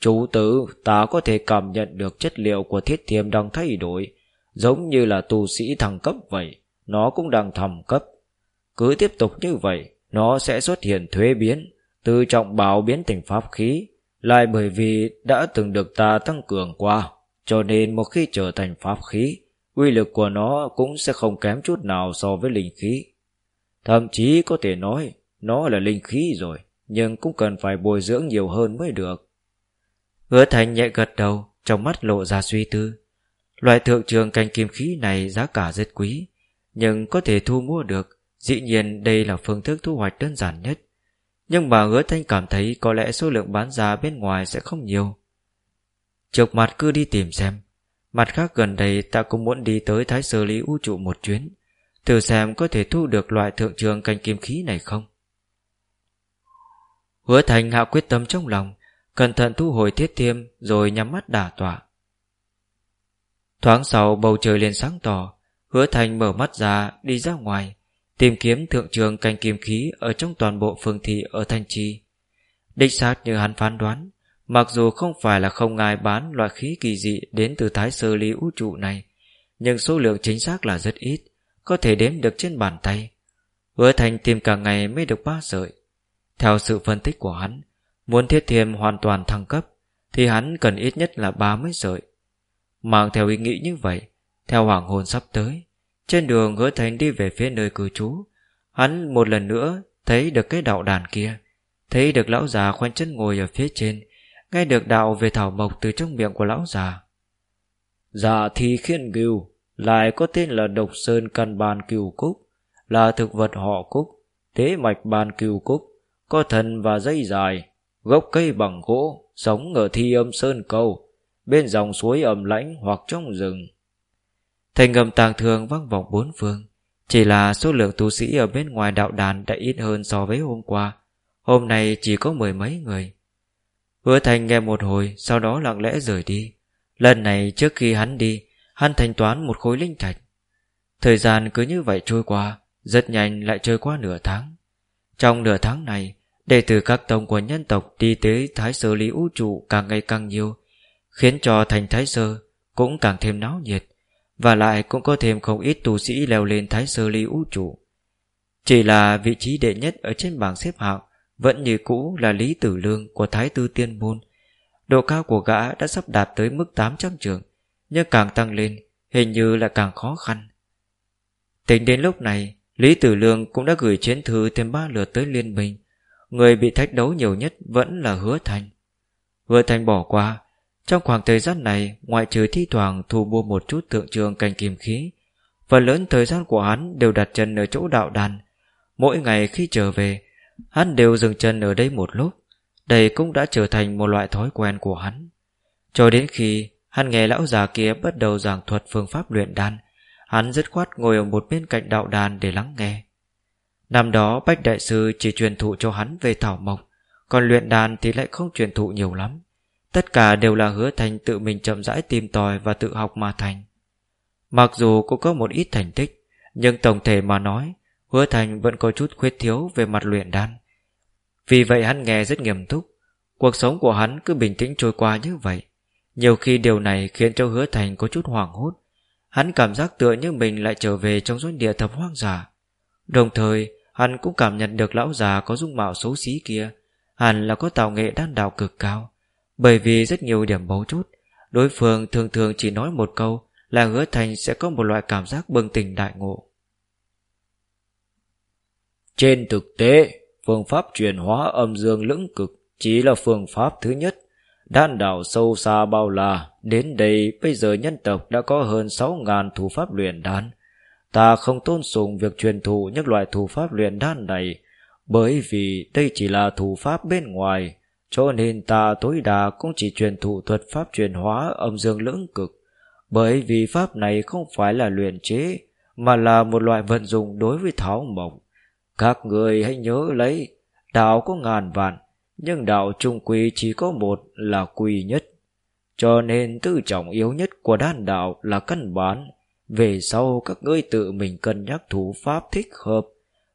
Chú tử Ta có thể cảm nhận được chất liệu của thiết thiêm đang thay đổi Giống như là tu sĩ thăng cấp vậy Nó cũng đang thầm cấp Cứ tiếp tục như vậy Nó sẽ xuất hiện thuế biến từ trọng bảo biến thành pháp khí Lại bởi vì đã từng được ta tăng cường qua Cho nên một khi trở thành pháp khí uy lực của nó cũng sẽ không kém chút nào so với linh khí. Thậm chí có thể nói nó là linh khí rồi, nhưng cũng cần phải bồi dưỡng nhiều hơn mới được. Hứa Thành nhẹ gật đầu, trong mắt lộ ra suy tư. Loại thượng trường canh kim khí này giá cả rất quý, nhưng có thể thu mua được, dĩ nhiên đây là phương thức thu hoạch đơn giản nhất. Nhưng mà hứa Thanh cảm thấy có lẽ số lượng bán ra bên ngoài sẽ không nhiều. Chọc mặt cứ đi tìm xem, Mặt khác gần đây ta cũng muốn đi tới Thái Sơ Lý Vũ trụ một chuyến. Thử xem có thể thu được loại thượng trường canh kim khí này không? Hứa Thành hạ quyết tâm trong lòng Cẩn thận thu hồi thiết thiêm Rồi nhắm mắt đả tỏa Thoáng sau bầu trời lên sáng tỏ Hứa Thành mở mắt ra Đi ra ngoài. Tìm kiếm thượng trường canh kim khí Ở trong toàn bộ phương thị ở Thanh Trì Đích xác như hắn phán đoán Mặc dù không phải là không ai bán loại khí kỳ dị đến từ thái sơ lý vũ trụ này, nhưng số lượng chính xác là rất ít, có thể đếm được trên bàn tay. Hứa thành tìm cả ngày mới được ba sợi. Theo sự phân tích của hắn, muốn thiết thiềm hoàn toàn thăng cấp, thì hắn cần ít nhất là ba mươi sợi. Mang theo ý nghĩ như vậy, theo hoàng hôn sắp tới, trên đường hứa thành đi về phía nơi cư trú, hắn một lần nữa thấy được cái đạo đàn kia, thấy được lão già khoanh chân ngồi ở phía trên, Nghe được đạo về thảo mộc từ trong miệng của lão già. Già thì khiên cừu Lại có tên là độc sơn căn bàn cừu cúc Là thực vật họ cúc Thế mạch bàn cừu cúc Có thân và dây dài Gốc cây bằng gỗ Sống ở thi âm sơn cầu Bên dòng suối ẩm lãnh hoặc trong rừng. Thành ngầm tàng thường vang vọng bốn phương. Chỉ là số lượng tu sĩ ở bên ngoài đạo đàn đã ít hơn so với hôm qua. Hôm nay chỉ có mười mấy người. Hứa Thành nghe một hồi, Sau đó lặng lẽ rời đi. Lần này trước khi hắn đi, Hắn thanh toán một khối linh thạch. Thời gian cứ như vậy trôi qua, Rất nhanh lại trôi qua nửa tháng. Trong nửa tháng này, Đệ tử các tông của nhân tộc đi tới Thái Sơ Lý Vũ Trụ càng ngày càng nhiều, Khiến cho thành Thái Sơ Cũng càng thêm náo nhiệt. Và lại cũng có thêm không ít tu sĩ leo lên Thái Sơ ly Vũ Trụ Chỉ là vị trí đệ nhất ở trên bảng xếp hạng vẫn như cũ là Lý Tử Lương của Thái Tư Tiên Môn. Độ cao của gã đã sắp đạt tới mức 800 trường, nhưng càng tăng lên, hình như là càng khó khăn. Tính đến lúc này, Lý Tử Lương cũng đã gửi chiến thư thêm ba lượt tới liên minh. Người bị thách đấu nhiều nhất vẫn là Hứa Thành. Hứa Thành bỏ qua, trong khoảng thời gian này, Ngoại trừ thi thoảng thu mua một chút tượng trường cành kim khí, Phần lớn thời gian của hắn đều đặt chân ở chỗ đạo đàn. Mỗi ngày khi trở về, Hắn đều dừng chân ở đây một lúc. Đây cũng đã trở thành một loại thói quen của hắn. Cho đến khi Hắn nghe lão già kia bắt đầu giảng thuật phương pháp luyện đan Hắn dứt khoát ngồi ở một bên cạnh đạo đàn để lắng nghe. Năm đó, Bách Đại Sư chỉ truyền thụ cho hắn về thảo mộc, Còn luyện đàn thì lại không truyền thụ nhiều lắm. Tất cả đều là hứa thành tự mình chậm rãi tìm tòi và tự học mà thành. Mặc dù cũng có một ít thành tích, Nhưng tổng thể mà nói, Hứa thành vẫn có chút khuyết thiếu về mặt luyện đan. Vì vậy hắn nghe rất nghiêm túc, Cuộc sống của hắn cứ bình tĩnh trôi qua như vậy. Nhiều khi điều này khiến cho hứa thành có chút hoảng hốt. Hắn cảm giác tựa như mình lại trở về trong doanh địa thập hoang giả Đồng thời, Hắn cũng cảm nhận được lão già có dung mạo xấu xí kia, Hẳn là có tạo nghệ đan đạo cực cao. Bởi vì rất nhiều điểm mấu chốt Đối phương thường thường chỉ nói một câu Là hứa thành sẽ có một loại cảm giác bừng tỉnh đại ngộ. Trên thực tế Phương pháp chuyển hóa âm dương lưỡng cực Chỉ là phương pháp thứ nhất Đan đảo sâu xa bao la. Đến đây bây giờ nhân tộc đã có hơn 6.000 thủ pháp luyện đan. Ta không tôn sùng việc truyền thụ những loại thủ pháp luyện đan này, bởi vì đây chỉ là thủ pháp bên ngoài, cho nên ta tối đa cũng chỉ truyền thụ thuật pháp truyền hóa âm dương lưỡng cực, bởi vì pháp này không phải là luyện chế, mà là một loại vận dụng đối với tháo mộc. Các người hãy nhớ lấy, đạo có ngàn vạn, nhưng đạo trung quy chỉ có một là quy nhất. Cho nên tư trọng yếu nhất của đan đạo là căn bản, về sau các ngươi tự mình cân nhắc thủ pháp thích hợp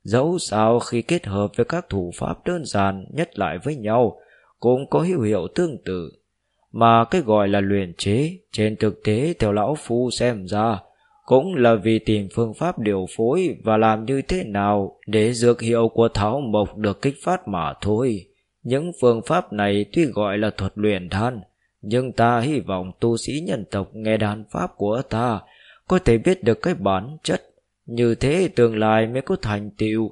Dẫu sao khi kết hợp với các thủ pháp đơn giản nhất lại với nhau cũng có hiệu hiệu tương tự Mà cái gọi là luyện chế Trên thực tế theo lão phu xem ra Cũng là vì tìm phương pháp điều phối Và làm như thế nào Để dược hiệu của thảo mộc được kích phát mà thôi Những phương pháp này tuy gọi là thuật luyện đan Nhưng ta hy vọng tu sĩ nhân tộc nghe đàn pháp của ta có thể biết được cái bản chất, như thế tương lai mới có thành tựu.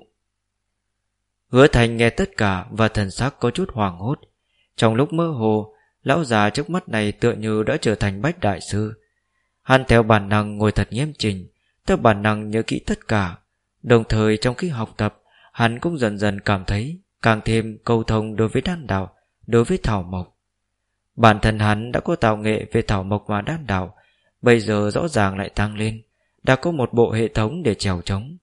Hứa thành nghe tất cả và thần sắc có chút hoàng hốt. Trong lúc mơ hồ, lão già trước mắt này tựa như đã trở thành bách đại sư. Hắn theo bản năng ngồi thật nghiêm chỉnh, theo bản năng nhớ kỹ tất cả. Đồng thời trong khi học tập, hắn cũng dần dần cảm thấy càng thêm câu thông đối với đan đạo, đối với thảo mộc. Bản thân hắn đã có tạo nghệ về thảo mộc và đan đạo, Bây giờ rõ ràng lại tăng lên Đã có một bộ hệ thống để trèo trống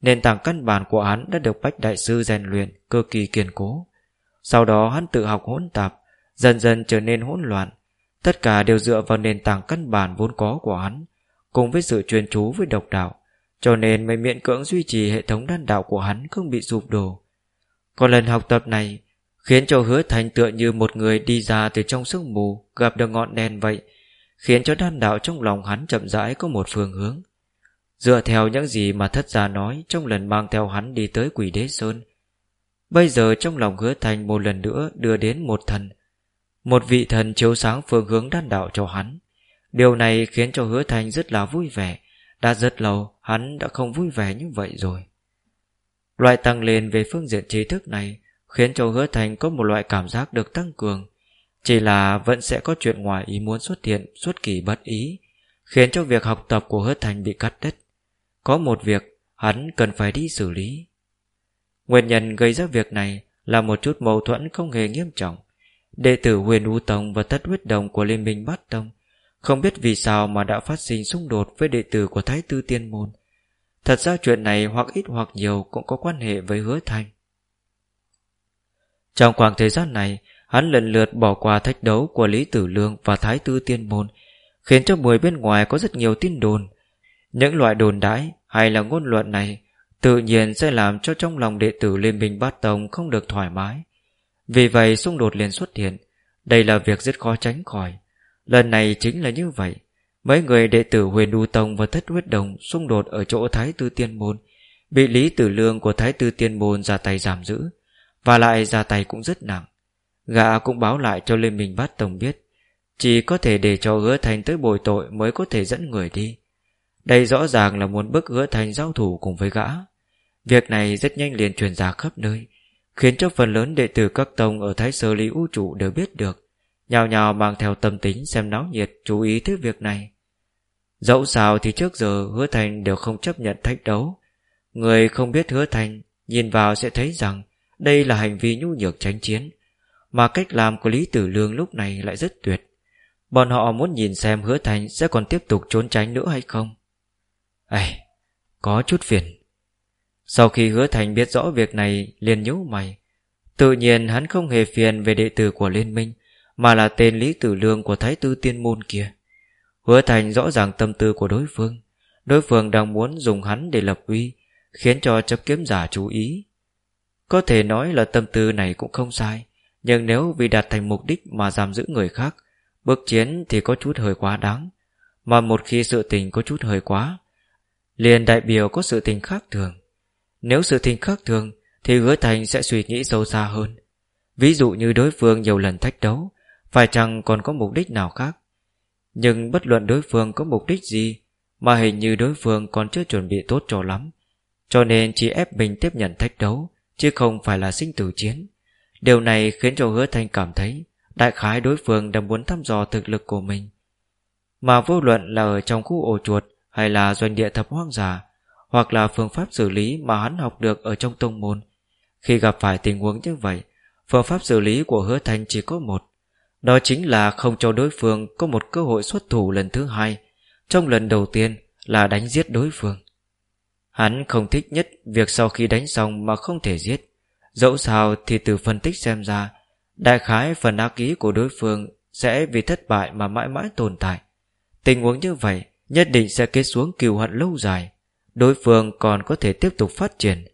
Nền tảng căn bản của hắn đã được Bách Đại Sư rèn luyện cực kỳ kiên cố. Sau đó hắn tự học hỗn tạp, dần dần trở nên hỗn loạn. Tất cả đều dựa vào nền tảng căn bản vốn có của hắn, cùng với sự chuyên chú với độc đạo, cho nên mới miễn cưỡng duy trì hệ thống đan đạo của hắn không bị sụp đổ. Còn lần học tập này khiến cho hứa thành tựa như một người đi ra từ trong sương mù gặp được ngọn đèn vậy, khiến cho đan đạo trong lòng hắn chậm rãi có một phương hướng. Dựa theo những gì mà thất gia nói trong lần mang theo hắn đi tới quỷ đế sơn. Bây giờ trong lòng hứa thành một lần nữa đưa đến một thần. Một vị thần chiếu sáng phương hướng đan đạo cho hắn. Điều này khiến cho hứa thành rất là vui vẻ. Đã rất lâu hắn đã không vui vẻ như vậy rồi. Loại tăng lên về phương diện trí thức này khiến cho hứa thành có một loại cảm giác được tăng cường. Chỉ là vẫn sẽ có chuyện ngoài ý muốn xuất hiện suốt kỳ bất ý, khiến cho việc học tập của hứa thành bị cắt đứt. Có một việc hắn cần phải đi xử lý. Nguyên nhân gây ra việc này là một chút mâu thuẫn không hề nghiêm trọng. Đệ tử huyền U Tông và thất huyết đồng của Liên minh Bát Tông không biết vì sao mà đã phát sinh xung đột với đệ tử của Thái Tư Tiên Môn. Thật ra chuyện này hoặc ít hoặc nhiều cũng có quan hệ với hứa Thanh. Trong khoảng thời gian này, Hắn lần lượt bỏ qua thách đấu của Lý Tử Lương và Thái Tư Tiên Môn, khiến cho mười bên ngoài có rất nhiều tin đồn. Những loại đồn đãi hay là ngôn luận này tự nhiên sẽ làm cho trong lòng đệ tử Liên minh Bát Tông không được thoải mái. Vì vậy xung đột liền xuất hiện. Đây là việc rất khó tránh khỏi. Lần này chính là như vậy. Mấy người đệ tử huyền đu tông và thất huyết đồng xung đột ở chỗ Thái Tư Tiên Môn, bị Lý Tử Lương của Thái Tư Tiên Môn ra tay giảm giữ, và lại ra tay cũng rất nặng. Gã cũng báo lại cho Liên minh Bát Tông biết Chỉ có thể để cho hứa thành tới bồi tội Mới có thể dẫn người đi Đây rõ ràng là muốn bức hứa thành giao thủ cùng với gã Việc này rất nhanh liền truyền ra khắp nơi, Khiến cho phần lớn đệ tử các tông Ở Thái Sơ Lý U Trụ đều biết được, Nhào nhào mang theo tâm tính xem náo nhiệt, Chú ý tới việc này. Dẫu sao thì trước giờ hứa thành đều không chấp nhận thách đấu. Người không biết hứa thành, Nhìn vào sẽ thấy rằng Đây là hành vi nhu nhược tránh chiến, Mà cách làm của Lý Tử Lương lúc này lại rất tuyệt. Bọn họ muốn nhìn xem hứa thành Sẽ còn tiếp tục trốn tránh nữa hay không? Ây, Có chút phiền. Sau khi hứa thành biết rõ việc này, liền nhíu mày. Tự nhiên hắn không hề phiền về đệ tử của liên minh, Mà là tên Lý Tử Lương của Thái Tư Tiên Môn kia. Hứa thành rõ ràng tâm tư của đối phương. Đối phương đang muốn dùng hắn để lập uy, Khiến cho chấp kiếm giả chú ý. Có thể nói là tâm tư này cũng không sai, Nhưng nếu vì đạt thành mục đích mà giam giữ người khác, Bước chiến thì có chút hơi quá đáng. Mà một khi sự tình có chút hơi quá, Liền đại biểu có sự tình khác thường. Nếu sự tình khác thường, Thì hứa thành sẽ suy nghĩ sâu xa hơn. Ví dụ như đối phương nhiều lần thách đấu, Phải chăng còn có mục đích nào khác? Nhưng bất luận đối phương có mục đích gì, Mà hình như đối phương còn chưa chuẩn bị tốt cho lắm. Cho nên chỉ ép mình tiếp nhận thách đấu, Chứ không phải là sinh tử chiến. Điều này khiến cho hứa thanh cảm thấy Đại khái đối phương đang muốn thăm dò thực lực của mình. Mà vô luận là ở trong khu ổ chuột Hay là doanh địa thập hoang giả hoặc là phương pháp xử lý mà hắn học được ở trong tông môn. Khi gặp phải tình huống như vậy, Phương pháp xử lý của hứa thanh chỉ có một. Đó chính là không cho đối phương có một cơ hội xuất thủ lần thứ hai. Trong lần đầu tiên là đánh giết đối phương. Hắn không thích nhất việc sau khi đánh xong mà không thể giết. Dẫu sao thì từ phân tích xem ra, Đại khái phần ác ý của đối phương Sẽ vì thất bại mà mãi mãi tồn tại. Tình huống như vậy Nhất định sẽ kết xuống kiều hận lâu dài. Đối phương còn có thể tiếp tục phát triển.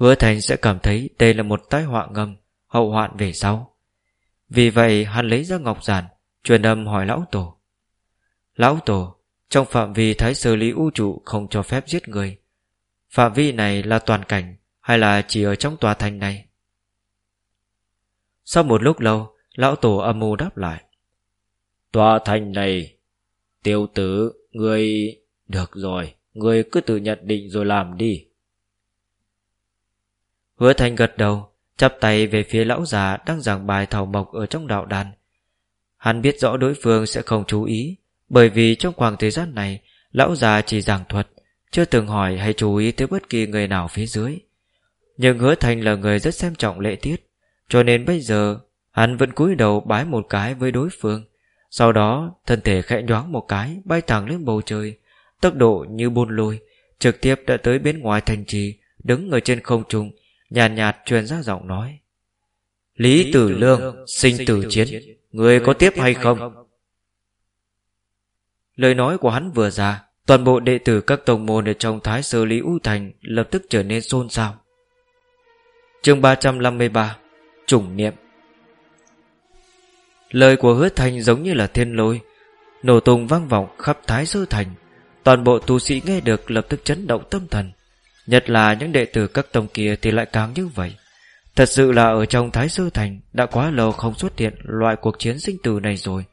Hứa Thành sẽ cảm thấy Đây là một tai họa ngầm, Hậu hoạn về sau. Vì vậy, hắn lấy ra ngọc giản, Truyền âm hỏi lão tổ. Lão tổ, Trong phạm vi thái sơ lý vũ trụ Không cho phép giết người. Phạm vi này là toàn cảnh Hay là chỉ ở trong tòa thành này? Sau một lúc lâu, Lão Tổ âm mưu đáp lại. Tòa thành này, Tiêu tử, Người, Được rồi. Người cứ tự nhận định rồi làm đi. Hứa thành gật đầu, Chắp tay về phía lão già Đang giảng bài thảo mộc ở trong đạo đàn. Hắn biết rõ đối phương sẽ không chú ý, Bởi vì trong khoảng thời gian này, Lão già chỉ giảng thuật, Chưa từng hỏi hay chú ý tới bất kỳ người nào phía dưới. Nhưng hứa thành là người rất xem trọng lễ tiết, cho nên bây giờ, Hắn vẫn cúi đầu bái một cái với đối phương. Sau đó, thân thể khẽ nhoáng một cái, Bay thẳng lên bầu trời Tốc độ như buôn lôi Trực tiếp đã tới bên ngoài thành trì Đứng ở trên không trung Nhàn nhạt, nhạt truyền ra giọng nói. Lý Tử Lương Sinh tử chiến Người có tiếp hay không? Lời nói của hắn vừa ra Toàn bộ đệ tử các tông môn ở trong Thái Sơ Lý U Thành lập tức trở nên xôn xao. chương 353 Trùng niệm. Lời của hứa thành giống như là thiên lôi Nổ tung vang vọng khắp thái sơ thành Toàn bộ tu sĩ nghe được lập tức chấn động tâm thần. Nhất là những đệ tử các tông kia thì lại càng như vậy. Thật sự là ở trong thái sơ thành Đã quá lâu không xuất hiện loại cuộc chiến sinh tử này rồi.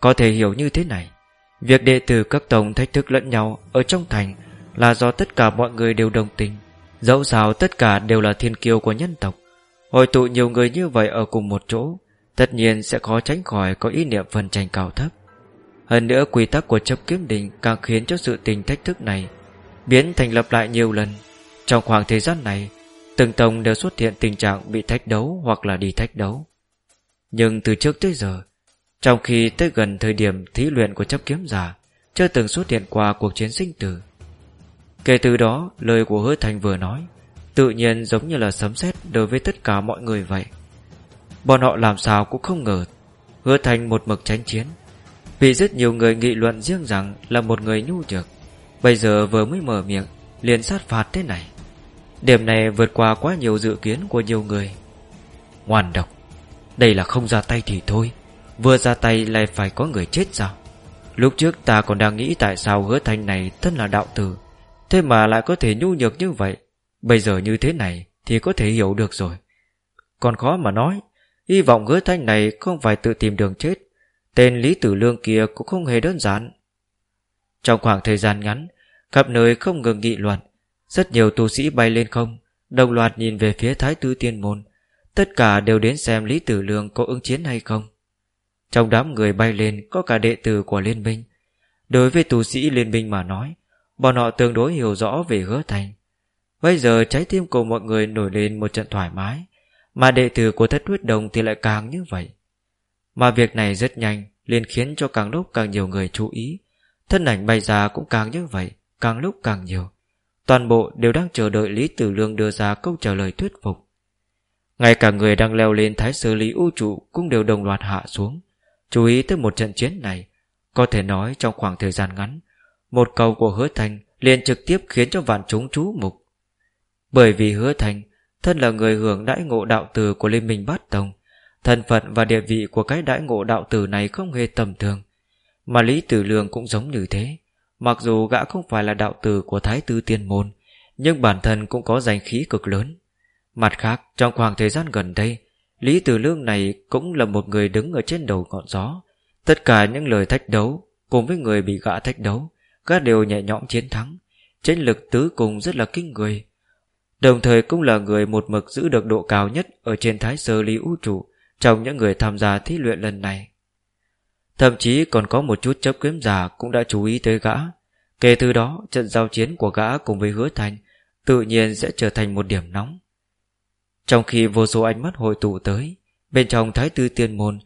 Có thể hiểu như thế này, Việc đệ tử các tông thách thức lẫn nhau Ở trong thành Là do tất cả mọi người đều đồng tình. Dẫu sao tất cả đều là thiên kiêu của nhân tộc, Hội tụ nhiều người như vậy ở cùng một chỗ, Tất nhiên sẽ khó tránh khỏi có ý niệm phân tranh cao thấp. Hơn nữa quy tắc của chấp kiếm đình Càng khiến cho sự tình thách thức này Biến thành lập lại nhiều lần. Trong khoảng thời gian này, Từng tông đều xuất hiện tình trạng bị thách đấu Hoặc là đi thách đấu. Nhưng từ trước tới giờ, Trong khi tới gần thời điểm thí luyện của chấp kiếm giả Chưa từng xuất hiện qua cuộc chiến sinh tử, Kể từ đó, Lời của hứa thành vừa nói Tự nhiên giống như là sấm sét đối với tất cả mọi người vậy. Bọn họ làm sao cũng không ngờ Hứa thành một mực tránh chiến. Vì rất nhiều người nghị luận riêng rằng Là một người nhu nhược, Bây giờ vừa mới mở miệng, liền sát phạt thế này. Điểm này vượt qua quá nhiều dự kiến của nhiều người. Ngoan độc, Đây là không ra tay thì thôi, Vừa ra tay lại phải có người chết sao? Lúc trước ta còn đang nghĩ tại sao hứa thanh này thân là đạo tử, Thế mà lại có thể nhu nhược như vậy, Bây giờ như thế này Thì có thể hiểu được rồi. Còn khó mà nói, Hy vọng hứa thanh này không phải tự tìm đường chết Tên Lý Tử Lương kia cũng không hề đơn giản. Trong khoảng thời gian ngắn, Khắp nơi không ngừng nghị luận, Rất nhiều tu sĩ bay lên không, Đồng loạt nhìn về phía Thái Tư Tiên Môn, Tất cả đều đến xem Lý Tử Lương có ứng chiến hay không. Trong đám người bay lên Có cả đệ tử của liên minh. Đối với tu sĩ liên minh mà nói, Bọn họ tương đối hiểu rõ về hứa thành. Bây giờ trái tim của mọi người nổi lên một trận thoải mái, Mà đệ tử của thất huyết đồng thì lại càng như vậy. Mà việc này rất nhanh, liền khiến cho càng lúc càng nhiều người chú ý. Thân ảnh bay ra cũng càng như vậy, Càng lúc càng nhiều. Toàn bộ đều đang chờ đợi Lý Tử Lương đưa ra câu trả lời thuyết phục. Ngay cả người đang leo lên thái sơ lý u trụ Cũng đều đồng loạt hạ xuống. Chú ý tới một trận chiến này, Có thể nói trong khoảng thời gian ngắn, Một câu của hứa thành liền trực tiếp khiến cho vạn chúng chú mục. Bởi vì hứa thành Thân là người hưởng đãi ngộ đạo từ của Liên minh Bát Tông Thân phận và địa vị của cái đãi ngộ đạo tử này không hề tầm thường Mà Lý Tử Lương cũng giống như thế Mặc dù gã không phải là đạo tử của Thái Tư Tiên Môn Nhưng bản thân cũng có danh khí cực lớn Mặt khác, trong khoảng thời gian gần đây, Lý Tử Lương này cũng là một người đứng ở trên đầu ngọn gió. Tất cả những lời thách đấu, cùng với người bị gã thách đấu, gã đều nhẹ nhõm chiến thắng. chiến lực tứ cùng rất là kinh người. Đồng thời cũng là người một mực giữ được độ cao nhất ở trên thái sơ lý vũ trụ trong những người tham gia thí luyện lần này. Thậm chí còn có một chút chấp kiếm giả cũng đã chú ý tới gã. Kể từ đó, trận giao chiến của gã cùng với hứa thành tự nhiên sẽ trở thành một điểm nóng. Trong khi vô số ánh mắt hội tụ tới Bên trong thái tư tiên môn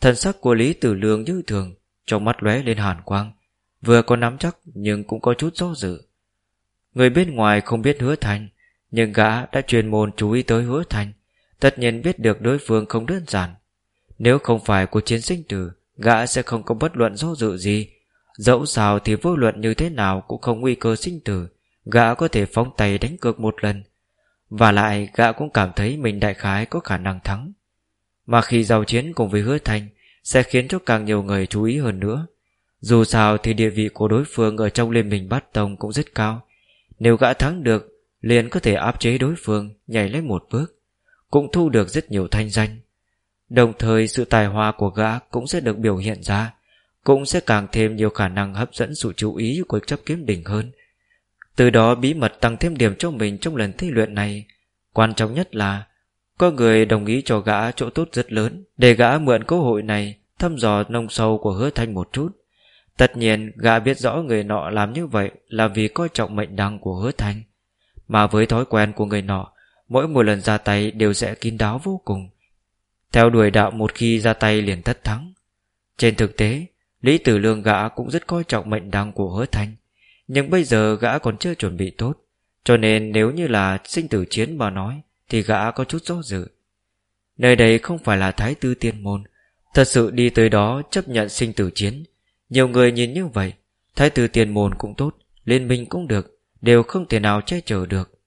Thần sắc của Lý Tử Lương như thường Trong mắt lóe lên hàn quang Vừa có nắm chắc nhưng cũng có chút do dự Người bên ngoài không biết hứa thành Nhưng gã đã truyền môn chú ý tới hứa thành Tất nhiên biết được đối phương không đơn giản. Nếu không phải của chiến sinh tử, Gã sẽ không có bất luận do dự gì. Dẫu sao thì vô luận như thế nào Cũng không nguy cơ sinh tử, Gã có thể phóng tay đánh cược một lần. Và lại, gã cũng cảm thấy mình đại khái có khả năng thắng. Mà khi giao chiến cùng với hứa thanh Sẽ khiến cho càng nhiều người chú ý hơn nữa. Dù sao thì địa vị của đối phương Ở trong liên minh bát tông cũng rất cao. Nếu gã thắng được, liền có thể áp chế đối phương, Nhảy lên một bước. Cũng thu được rất nhiều thanh danh. Đồng thời, sự tài hoa của gã Cũng sẽ được biểu hiện ra, Cũng sẽ càng thêm nhiều khả năng hấp dẫn sự chú ý Của chấp kiếm đỉnh hơn. Từ đó, bí mật tăng thêm điểm cho mình trong lần thi luyện này. Quan trọng nhất là, Có người đồng ý cho gã chỗ tốt rất lớn, Để gã mượn cơ hội này Thăm dò nông sâu của hứa thanh một chút. Tất nhiên, gã biết rõ người nọ làm như vậy Là vì coi trọng mệnh đăng của hứa thanh. Mà với thói quen của người nọ Mỗi một lần ra tay đều sẽ kín đáo vô cùng. Theo đuổi đạo một khi ra tay liền tất thắng. Trên thực tế, Lý Tử Lương gã cũng rất coi trọng mệnh đăng của hứa thanh. Nhưng bây giờ gã còn chưa chuẩn bị tốt, Cho nên nếu như là sinh tử chiến mà nói, Thì gã có chút do dự. Nơi đây không phải là thái tư tiên môn. Thật sự đi tới đó chấp nhận sinh tử chiến. Nhiều người nhìn như vậy, Thái tử tiên môn cũng tốt, Liên minh cũng được, Đều không thể nào che chở được.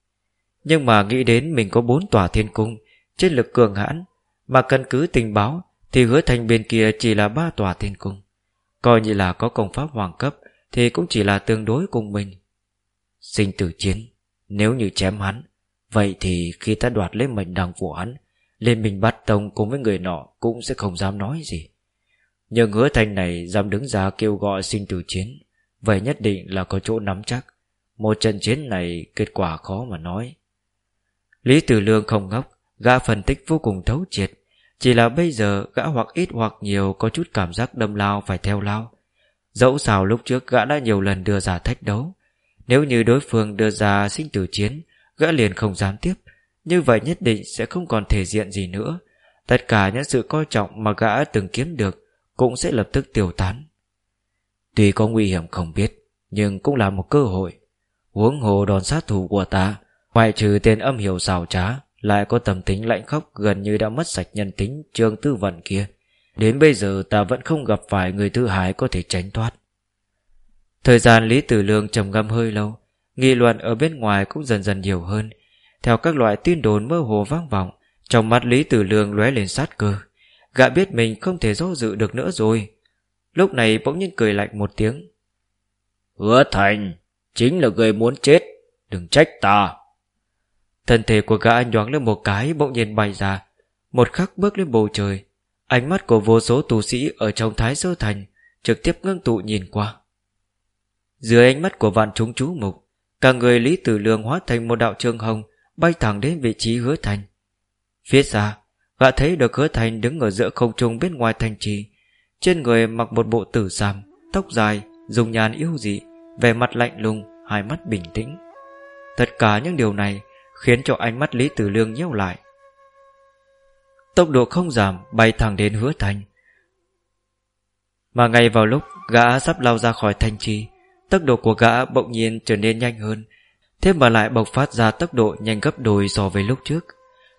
Nhưng mà nghĩ đến mình có bốn tòa thiên cung, Chiến lực cường hãn, Mà căn cứ tình báo Thì hứa thành bên kia chỉ là ba tòa thiên cung. Coi như là có công pháp hoàng cấp thì cũng chỉ là tương đối cùng mình. Sinh tử chiến, Nếu như chém hắn, Vậy thì khi ta đoạt lấy mệnh đằng của hắn, Liên minh bắt tông cùng với người nọ Cũng sẽ không dám nói gì. Nhưng hứa thành này dám đứng ra kêu gọi sinh tử chiến, Vậy nhất định là có chỗ nắm chắc. Một trận chiến này kết quả khó mà nói. Lý Tử Lương không ngốc, Gã phân tích vô cùng thấu triệt. Chỉ là bây giờ, gã hoặc ít hoặc nhiều Có chút cảm giác đâm lao phải theo lao. Dẫu sao lúc trước gã đã nhiều lần đưa ra thách đấu. Nếu như đối phương đưa ra sinh tử chiến, Gã liền không dám tiếp. Như vậy nhất định sẽ không còn thể diện gì nữa. Tất cả những sự coi trọng mà gã từng kiếm được Cũng sẽ lập tức tiêu tán. Tuy có nguy hiểm không biết, Nhưng cũng là một cơ hội. Huống hồ đòn sát thủ của ta Ngoại trừ tên âm hiểu xào trá, Lại có tầm tính lạnh khóc Gần như đã mất sạch nhân tính Trương tư vận kia. Đến bây giờ ta vẫn không gặp phải người thứ hai có thể tránh thoát. Thời gian Lý Tử Lương trầm ngâm hơi lâu Nghị luận ở bên ngoài cũng dần dần nhiều hơn. Theo các loại tin đồn mơ hồ vang vọng, Trong mắt Lý Tử Lương lóe lên sát cơ. Gã biết mình không thể do dự được nữa rồi. Lúc này bỗng nhiên cười lạnh một tiếng. Hứa thành, Chính là người muốn chết, Đừng trách ta. Thân thể của gã nhoáng lên một cái bỗng nhiên bay ra Một khắc bước lên bầu trời Ánh mắt của vô số tù sĩ ở trong Thái Sơ Thành trực tiếp ngưng tụ nhìn qua. Dưới ánh mắt của vạn chúng chú mục, cả người Lý Tử Lương hóa thành một đạo trương hồng bay thẳng đến vị trí hứa thành. Phía xa, gã thấy được hứa thành đứng ở giữa không trung bên ngoài thành trì, Trên người mặc một bộ tử sàm Tóc dài, dùng nhàn yêu dị Vẻ mặt lạnh lùng, hai mắt bình tĩnh Tất cả những điều này Khiến cho ánh mắt Lý Tử Lương nhíu lại. Tốc độ không giảm, Bay thẳng đến hứa thành. Mà ngay vào lúc Gã sắp lao ra khỏi thanh trì, Tốc độ của gã bỗng nhiên trở nên nhanh hơn. Thế mà lại bộc phát ra tốc độ nhanh gấp đôi so với lúc trước.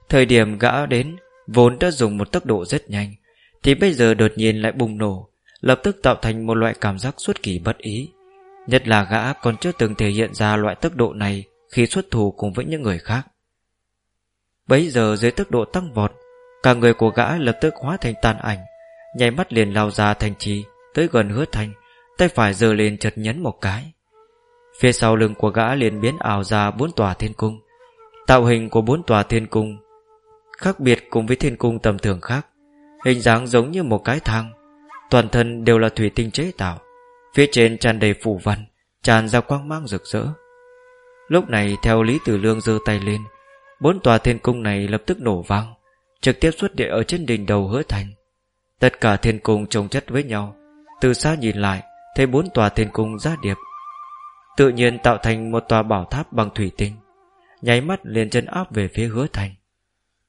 Thời điểm gã đến, Vốn đã dùng một tốc độ rất nhanh, Thì bây giờ đột nhiên lại bùng nổ, Lập tức tạo thành một loại cảm giác xuất kỳ bất ý. Nhất là gã còn chưa từng thể hiện ra loại tốc độ này khi xuất thủ cùng với những người khác. Bấy giờ dưới tốc độ tăng vọt, Cả người của gã lập tức hóa thành tàn ảnh, Nháy mắt liền lao ra thành trì, Tới gần hứa thành, Tay phải giơ lên chật nhấn một cái. Phía sau lưng của gã liền biến ảo ra bốn tòa thiên cung, Tạo hình của bốn tòa thiên cung, Khác biệt cùng với thiên cung tầm thường khác, Hình dáng giống như một cái thang, Toàn thân đều là thủy tinh chế tạo, Phía trên tràn đầy phủ văn, Tràn ra quang mang rực rỡ. Lúc này theo Lý Tử Lương giơ tay lên, Bốn tòa thiên cung này lập tức nổ vang, Trực tiếp xuất địa ở trên đỉnh đầu hứa thành. Tất cả thiên cung trồng chất với nhau, Từ xa nhìn lại, Thấy bốn tòa thiên cung ra điệp. Tự nhiên tạo thành một tòa bảo tháp bằng thủy tinh, Nháy mắt liền chân áp về phía hứa thành.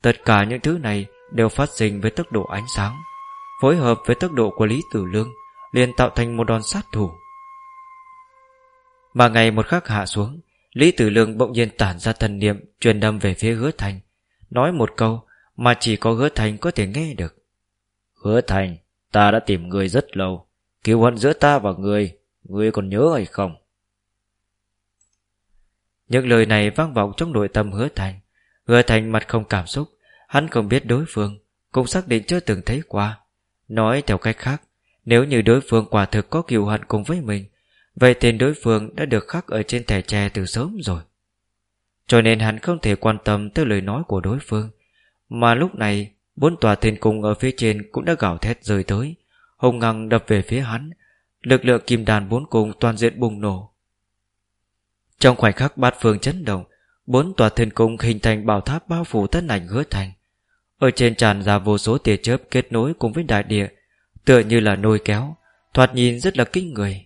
Tất cả những thứ này Đều phát sinh với tốc độ ánh sáng, Phối hợp với tốc độ của Lý Tử Lương, liền tạo thành một đòn sát thủ. Mà ngày một khắc hạ xuống Lý Tử Lương bỗng nhiên tản ra thần niệm Truyền đâm về phía hứa thành Nói một câu mà chỉ có hứa thành có thể nghe được. Hứa thành Ta đã tìm người rất lâu Cứu hận giữa ta và người Người còn nhớ hay không? Những lời này vang vọng trong nội tâm hứa thành. Hứa thành mặt không cảm xúc Hắn không biết đối phương Cũng xác định chưa từng thấy qua. Nói theo cách khác Nếu như đối phương quả thực có kiều hận cùng với mình Vậy tên đối phương đã được khắc ở trên thẻ tre từ sớm rồi. Cho nên hắn không thể quan tâm tới lời nói của đối phương. Mà lúc này, Bốn tòa thiên cung ở phía trên cũng đã gào thét rơi tới. Hùng ngăng đập về phía hắn. Lực lượng kim đàn bốn cung toàn diện bùng nổ. Trong khoảnh khắc bát phương chấn động, Bốn tòa thiên cung hình thành bảo tháp bao phủ thân ảnh hứa thành. Ở trên tràn ra vô số tia chớp kết nối cùng với đại địa, Tựa như là nôi kéo, Thoạt nhìn rất là kinh người.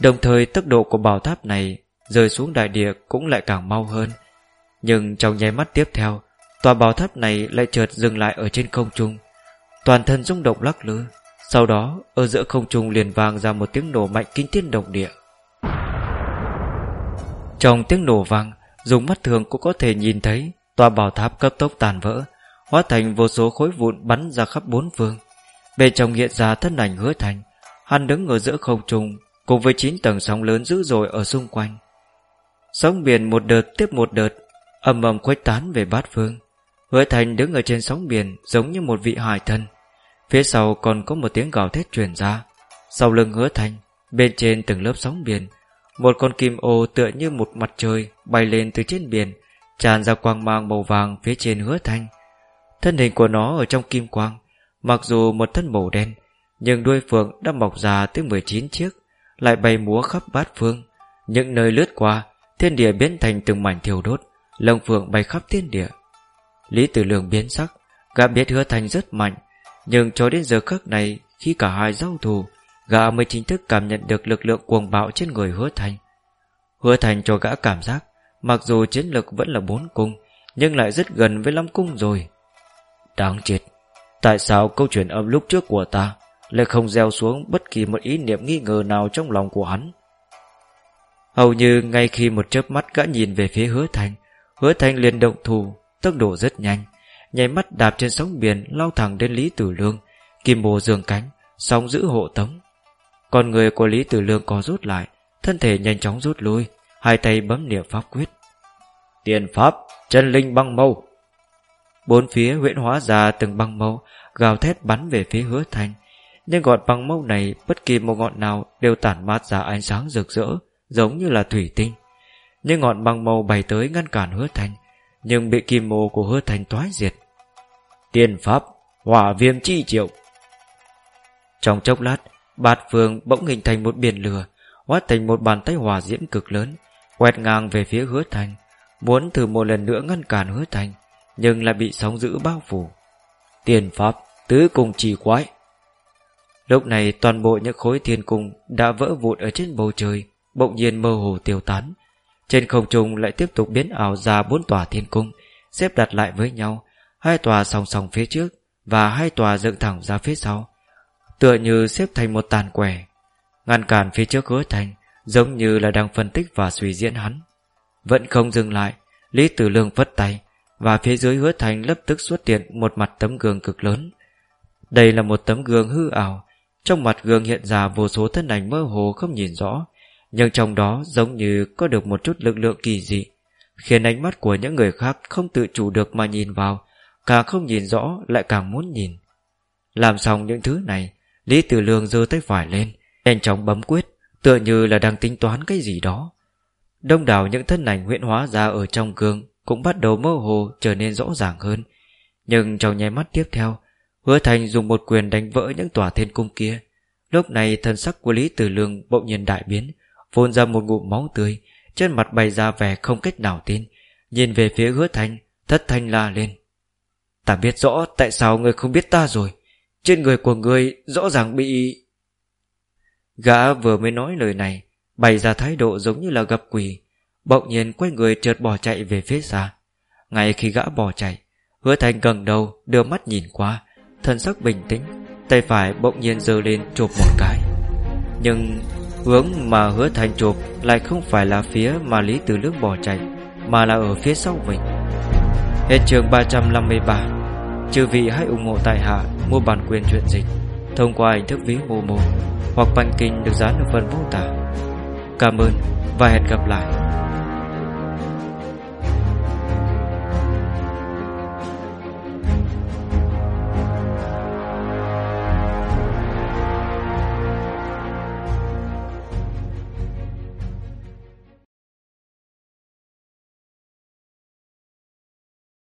Đồng thời tốc độ của bảo tháp này Rơi xuống đại địa cũng lại càng mau hơn. Nhưng trong nháy mắt tiếp theo, Tòa bảo tháp này lại chợt dừng lại ở trên không trung. Toàn thân rung động lắc lư, Sau đó ở giữa không trung liền vang ra một tiếng nổ mạnh kinh thiên động địa. Trong tiếng nổ vang, Dùng mắt thường cũng có thể nhìn thấy Tòa bảo tháp cấp tốc tàn vỡ, Hóa thành vô số khối vụn bắn ra khắp bốn phương. Bên trong hiện ra thân ảnh hứa thành, Hắn đứng ở giữa không trung Cùng với chín tầng sóng lớn dữ dội ở xung quanh. Sóng biển một đợt tiếp một đợt ầm ầm khuếch tán về bát phương. Hứa thành đứng ở trên sóng biển Giống như một vị hải thân Phía sau còn có một tiếng gào thét truyền ra. Sau lưng hứa thành, Bên trên từng lớp sóng biển, một con kim ô tựa như một mặt trời Bay lên từ trên biển, Tràn ra quang mang màu vàng phía trên hứa thành. Thân hình của nó ở trong kim quang, Mặc dù một thân màu đen, Nhưng đuôi phượng đã mọc ra tới 19 chiếc. Lại bay múa khắp bát phương. Những nơi lướt qua, Thiên địa biến thành từng mảnh thiêu đốt Lông phượng bay khắp thiên địa. Lý tử lường biến sắc, Gã biết hứa thành rất mạnh, Nhưng cho đến giờ khắc này, Khi cả hai giao thù Gã mới chính thức cảm nhận được lực lượng cuồng bạo trên người hứa thành. Hứa thành cho gã cảm giác, Mặc dù chiến lực vẫn là bốn cung, Nhưng lại rất gần với năm cung rồi. Đáng chết, Tại sao câu chuyện âm lúc trước của ta lại không gieo xuống bất kỳ một ý niệm nghi ngờ nào trong lòng của hắn. Hầu như ngay khi một chớp mắt gã nhìn về phía hứa thành Hứa thành liền động thủ Tốc độ rất nhanh Nhảy mắt đạp trên sóng biển Lao thẳng đến Lý Tử Lương Kim bồ dường cánh Sóng giữ hộ tống. Còn người của Lý Tử Lương có rút lại Thân thể nhanh chóng rút lui Hai tay bấm niệm pháp quyết. Tiền pháp, chân linh băng mâu. Bốn phía huyễn hóa ra từng băng mâu Gào thét bắn về phía hứa thanh nhưng ngọn băng mâu này, Bất kỳ một ngọn nào đều tản mát ra ánh sáng rực rỡ, Giống như là thủy tinh. Nhưng ngọn băng mâu bay tới ngăn cản hứa thành, Nhưng bị kim mô của hứa thành toái diệt. Tiền pháp, Hỏa viêm chi triệu. Trong chốc lát Bạt phương bỗng hình thành một biển lửa, Hóa thành một bàn tay hỏa diễm cực lớn Quẹt ngang về phía hứa thành, Muốn thử một lần nữa ngăn cản hứa thành, Nhưng lại bị sóng giữ bao phủ. Tiền pháp, Tứ cùng trì quái. Lúc này toàn bộ những khối thiên cung đã vỡ vụn ở trên bầu trời, bỗng nhiên mơ hồ tiêu tán. Trên không trung lại tiếp tục biến ảo ra bốn tòa thiên cung, xếp đặt lại với nhau, hai tòa song song phía trước và hai tòa dựng thẳng ra phía sau. Tựa như xếp thành một tàn quẻ, ngăn cản phía trước hứa thành, giống như là đang phân tích và suy diễn hắn. Vẫn không dừng lại, Lý Tử Lương vất tay, và phía dưới hứa thành lập tức xuất hiện một mặt tấm gương cực lớn. Đây là một tấm gương hư ảo, trong mặt gương hiện ra vô số thân ảnh mơ hồ không nhìn rõ, nhưng trong đó giống như có được một chút lực lượng kỳ dị, khiến ánh mắt của những người khác không tự chủ được mà nhìn vào, càng không nhìn rõ lại càng muốn nhìn. Làm xong những thứ này, Lý Tử Lương giơ tay phải lên, nhanh chóng bấm quyết, tựa như là đang tính toán cái gì đó. Đông đảo những thân ảnh huyễn hóa ra ở trong gương cũng bắt đầu mơ hồ trở nên rõ ràng hơn. Nhưng trong nháy mắt tiếp theo, Hứa Thành dùng một quyền đánh vỡ những tòa thiên cung kia. Lúc này thân sắc của Lý Tử Lương bỗng nhiên đại biến, phun ra một ngụm máu tươi, trên mặt bày ra vẻ không cách nào tin. Nhìn về phía Hứa Thành, thất thanh la lên. Ta biết rõ tại sao người không biết ta rồi. Trên người của người rõ ràng bị... Gã vừa mới nói lời này, bày ra thái độ giống như là gặp quỷ, bỗng nhiên quay người trượt bỏ chạy về phía xa. Ngay khi gã bỏ chạy, hứa thành gần đầu đưa mắt nhìn qua, thân sắc bình tĩnh, tay phải bỗng nhiên giơ lên chụp một cái. Nhưng hướng mà hứa thành chụp lại không phải là phía mà Lý Tử Lương bỏ chạy, mà là ở phía sau mình. Hết trường 353 Chư vị hãy ủng hộ tại hạ mua bản quyền truyện dịch thông qua hình thức ví Momo hoặc banh kinh được dán ở phần mô tả. Cảm ơn và hẹn gặp lại.